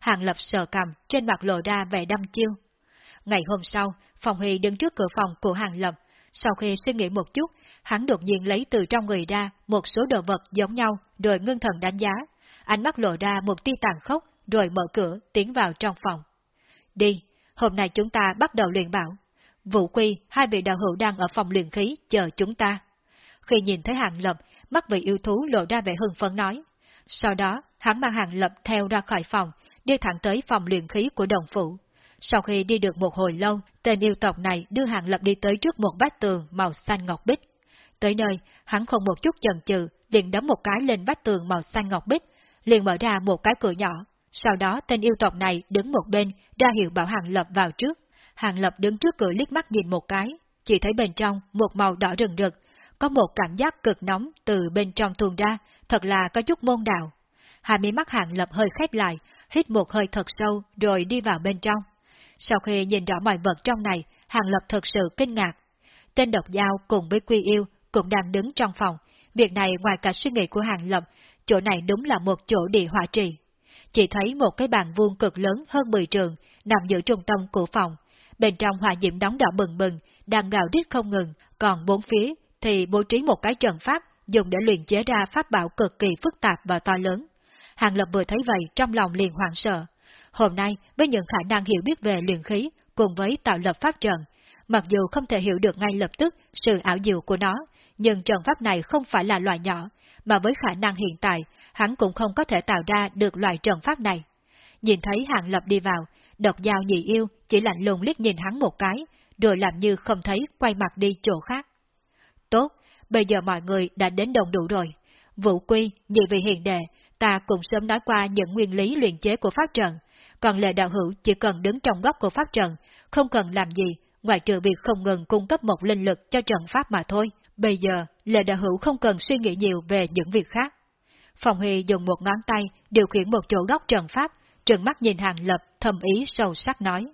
Hàng Lập sờ cầm, trên mặt lộ ra vẻ đâm chiêu. Ngày hôm sau, Phòng Huy đứng trước cửa phòng của Hàng Lập. Sau khi suy nghĩ một chút, hắn đột nhiên lấy từ trong người ra một số đồ vật giống nhau, rồi ngưng thần đánh giá. Ánh mắt lộ ra một tia tàn khốc, rồi mở cửa, tiến vào trong phòng. Đi, hôm nay chúng ta bắt đầu luyện bảo. Vũ Quy, hai vị đạo hữu đang ở phòng luyện khí, chờ chúng ta. Khi nhìn thấy Hàng Lập, mắt vị yêu thú lộ ra vẻ hưng phấn nói. Sau đó, hắn mang Hàng Lập theo ra khỏi phòng, đi thẳng tới phòng luyện khí của đồng phủ. Sau khi đi được một hồi lâu, tên yêu tộc này đưa Hàng Lập đi tới trước một bát tường màu xanh ngọc bích. Tới nơi, hắn không một chút chần chừ, liền đấm một cái lên vách tường màu xanh ngọc bích, liền mở ra một cái cửa nhỏ. Sau đó tên yêu tộc này đứng một bên, ra hiệu bảo Hàng Lập vào trước. Hàng Lập đứng trước cửa liếc mắt nhìn một cái, chỉ thấy bên trong một màu đỏ rừng rực, có một cảm giác cực nóng từ bên trong tuôn ra, thật là có chút môn đạo. Hai mí mắt Hàng Lập hơi khép lại, hít một hơi thật sâu rồi đi vào bên trong. Sau khi nhìn rõ mọi vật trong này, Hàng Lập thật sự kinh ngạc. Tên độc giao cùng với Quy Yêu cũng đang đứng trong phòng. Việc này ngoài cả suy nghĩ của Hàng Lập, chỗ này đúng là một chỗ địa hỏa trì. Chỉ thấy một cái bàn vuông cực lớn hơn 10 trường nằm giữa trung tâm của phòng. Bên trong hỏa diễm đóng đỏ bừng bừng, đang gào rít không ngừng, còn bốn phía thì bố trí một cái trận pháp dùng để luyện chế ra pháp bảo cực kỳ phức tạp và to lớn. Hàng Lập vừa thấy vậy trong lòng liền hoảng sợ. Hôm nay, với những khả năng hiểu biết về luyện khí cùng với tạo lập pháp trận, mặc dù không thể hiểu được ngay lập tức sự ảo diệu của nó, nhưng trận pháp này không phải là loại nhỏ, mà với khả năng hiện tại, hắn cũng không có thể tạo ra được loại trận pháp này. Nhìn thấy Hàng Lập đi vào, độc giao nhị yêu chỉ lạnh lùng liếc nhìn hắn một cái, rồi làm như không thấy quay mặt đi chỗ khác. Tốt, bây giờ mọi người đã đến đồng đủ rồi. Vũ Quy, nhị vị hiền đệ, ta cũng sớm nói qua những nguyên lý luyện chế của pháp trận, còn lệ đạo hữu chỉ cần đứng trong góc của pháp trận, không cần làm gì, ngoại trừ việc không ngừng cung cấp một linh lực cho trận pháp mà thôi. Bây giờ, lệ đạo hữu không cần suy nghĩ nhiều về những việc khác. Phòng Hy dùng một ngón tay điều khiển một chỗ góc trận pháp, trừng mắt nhìn hàng lập thầm ý sâu sắc nói.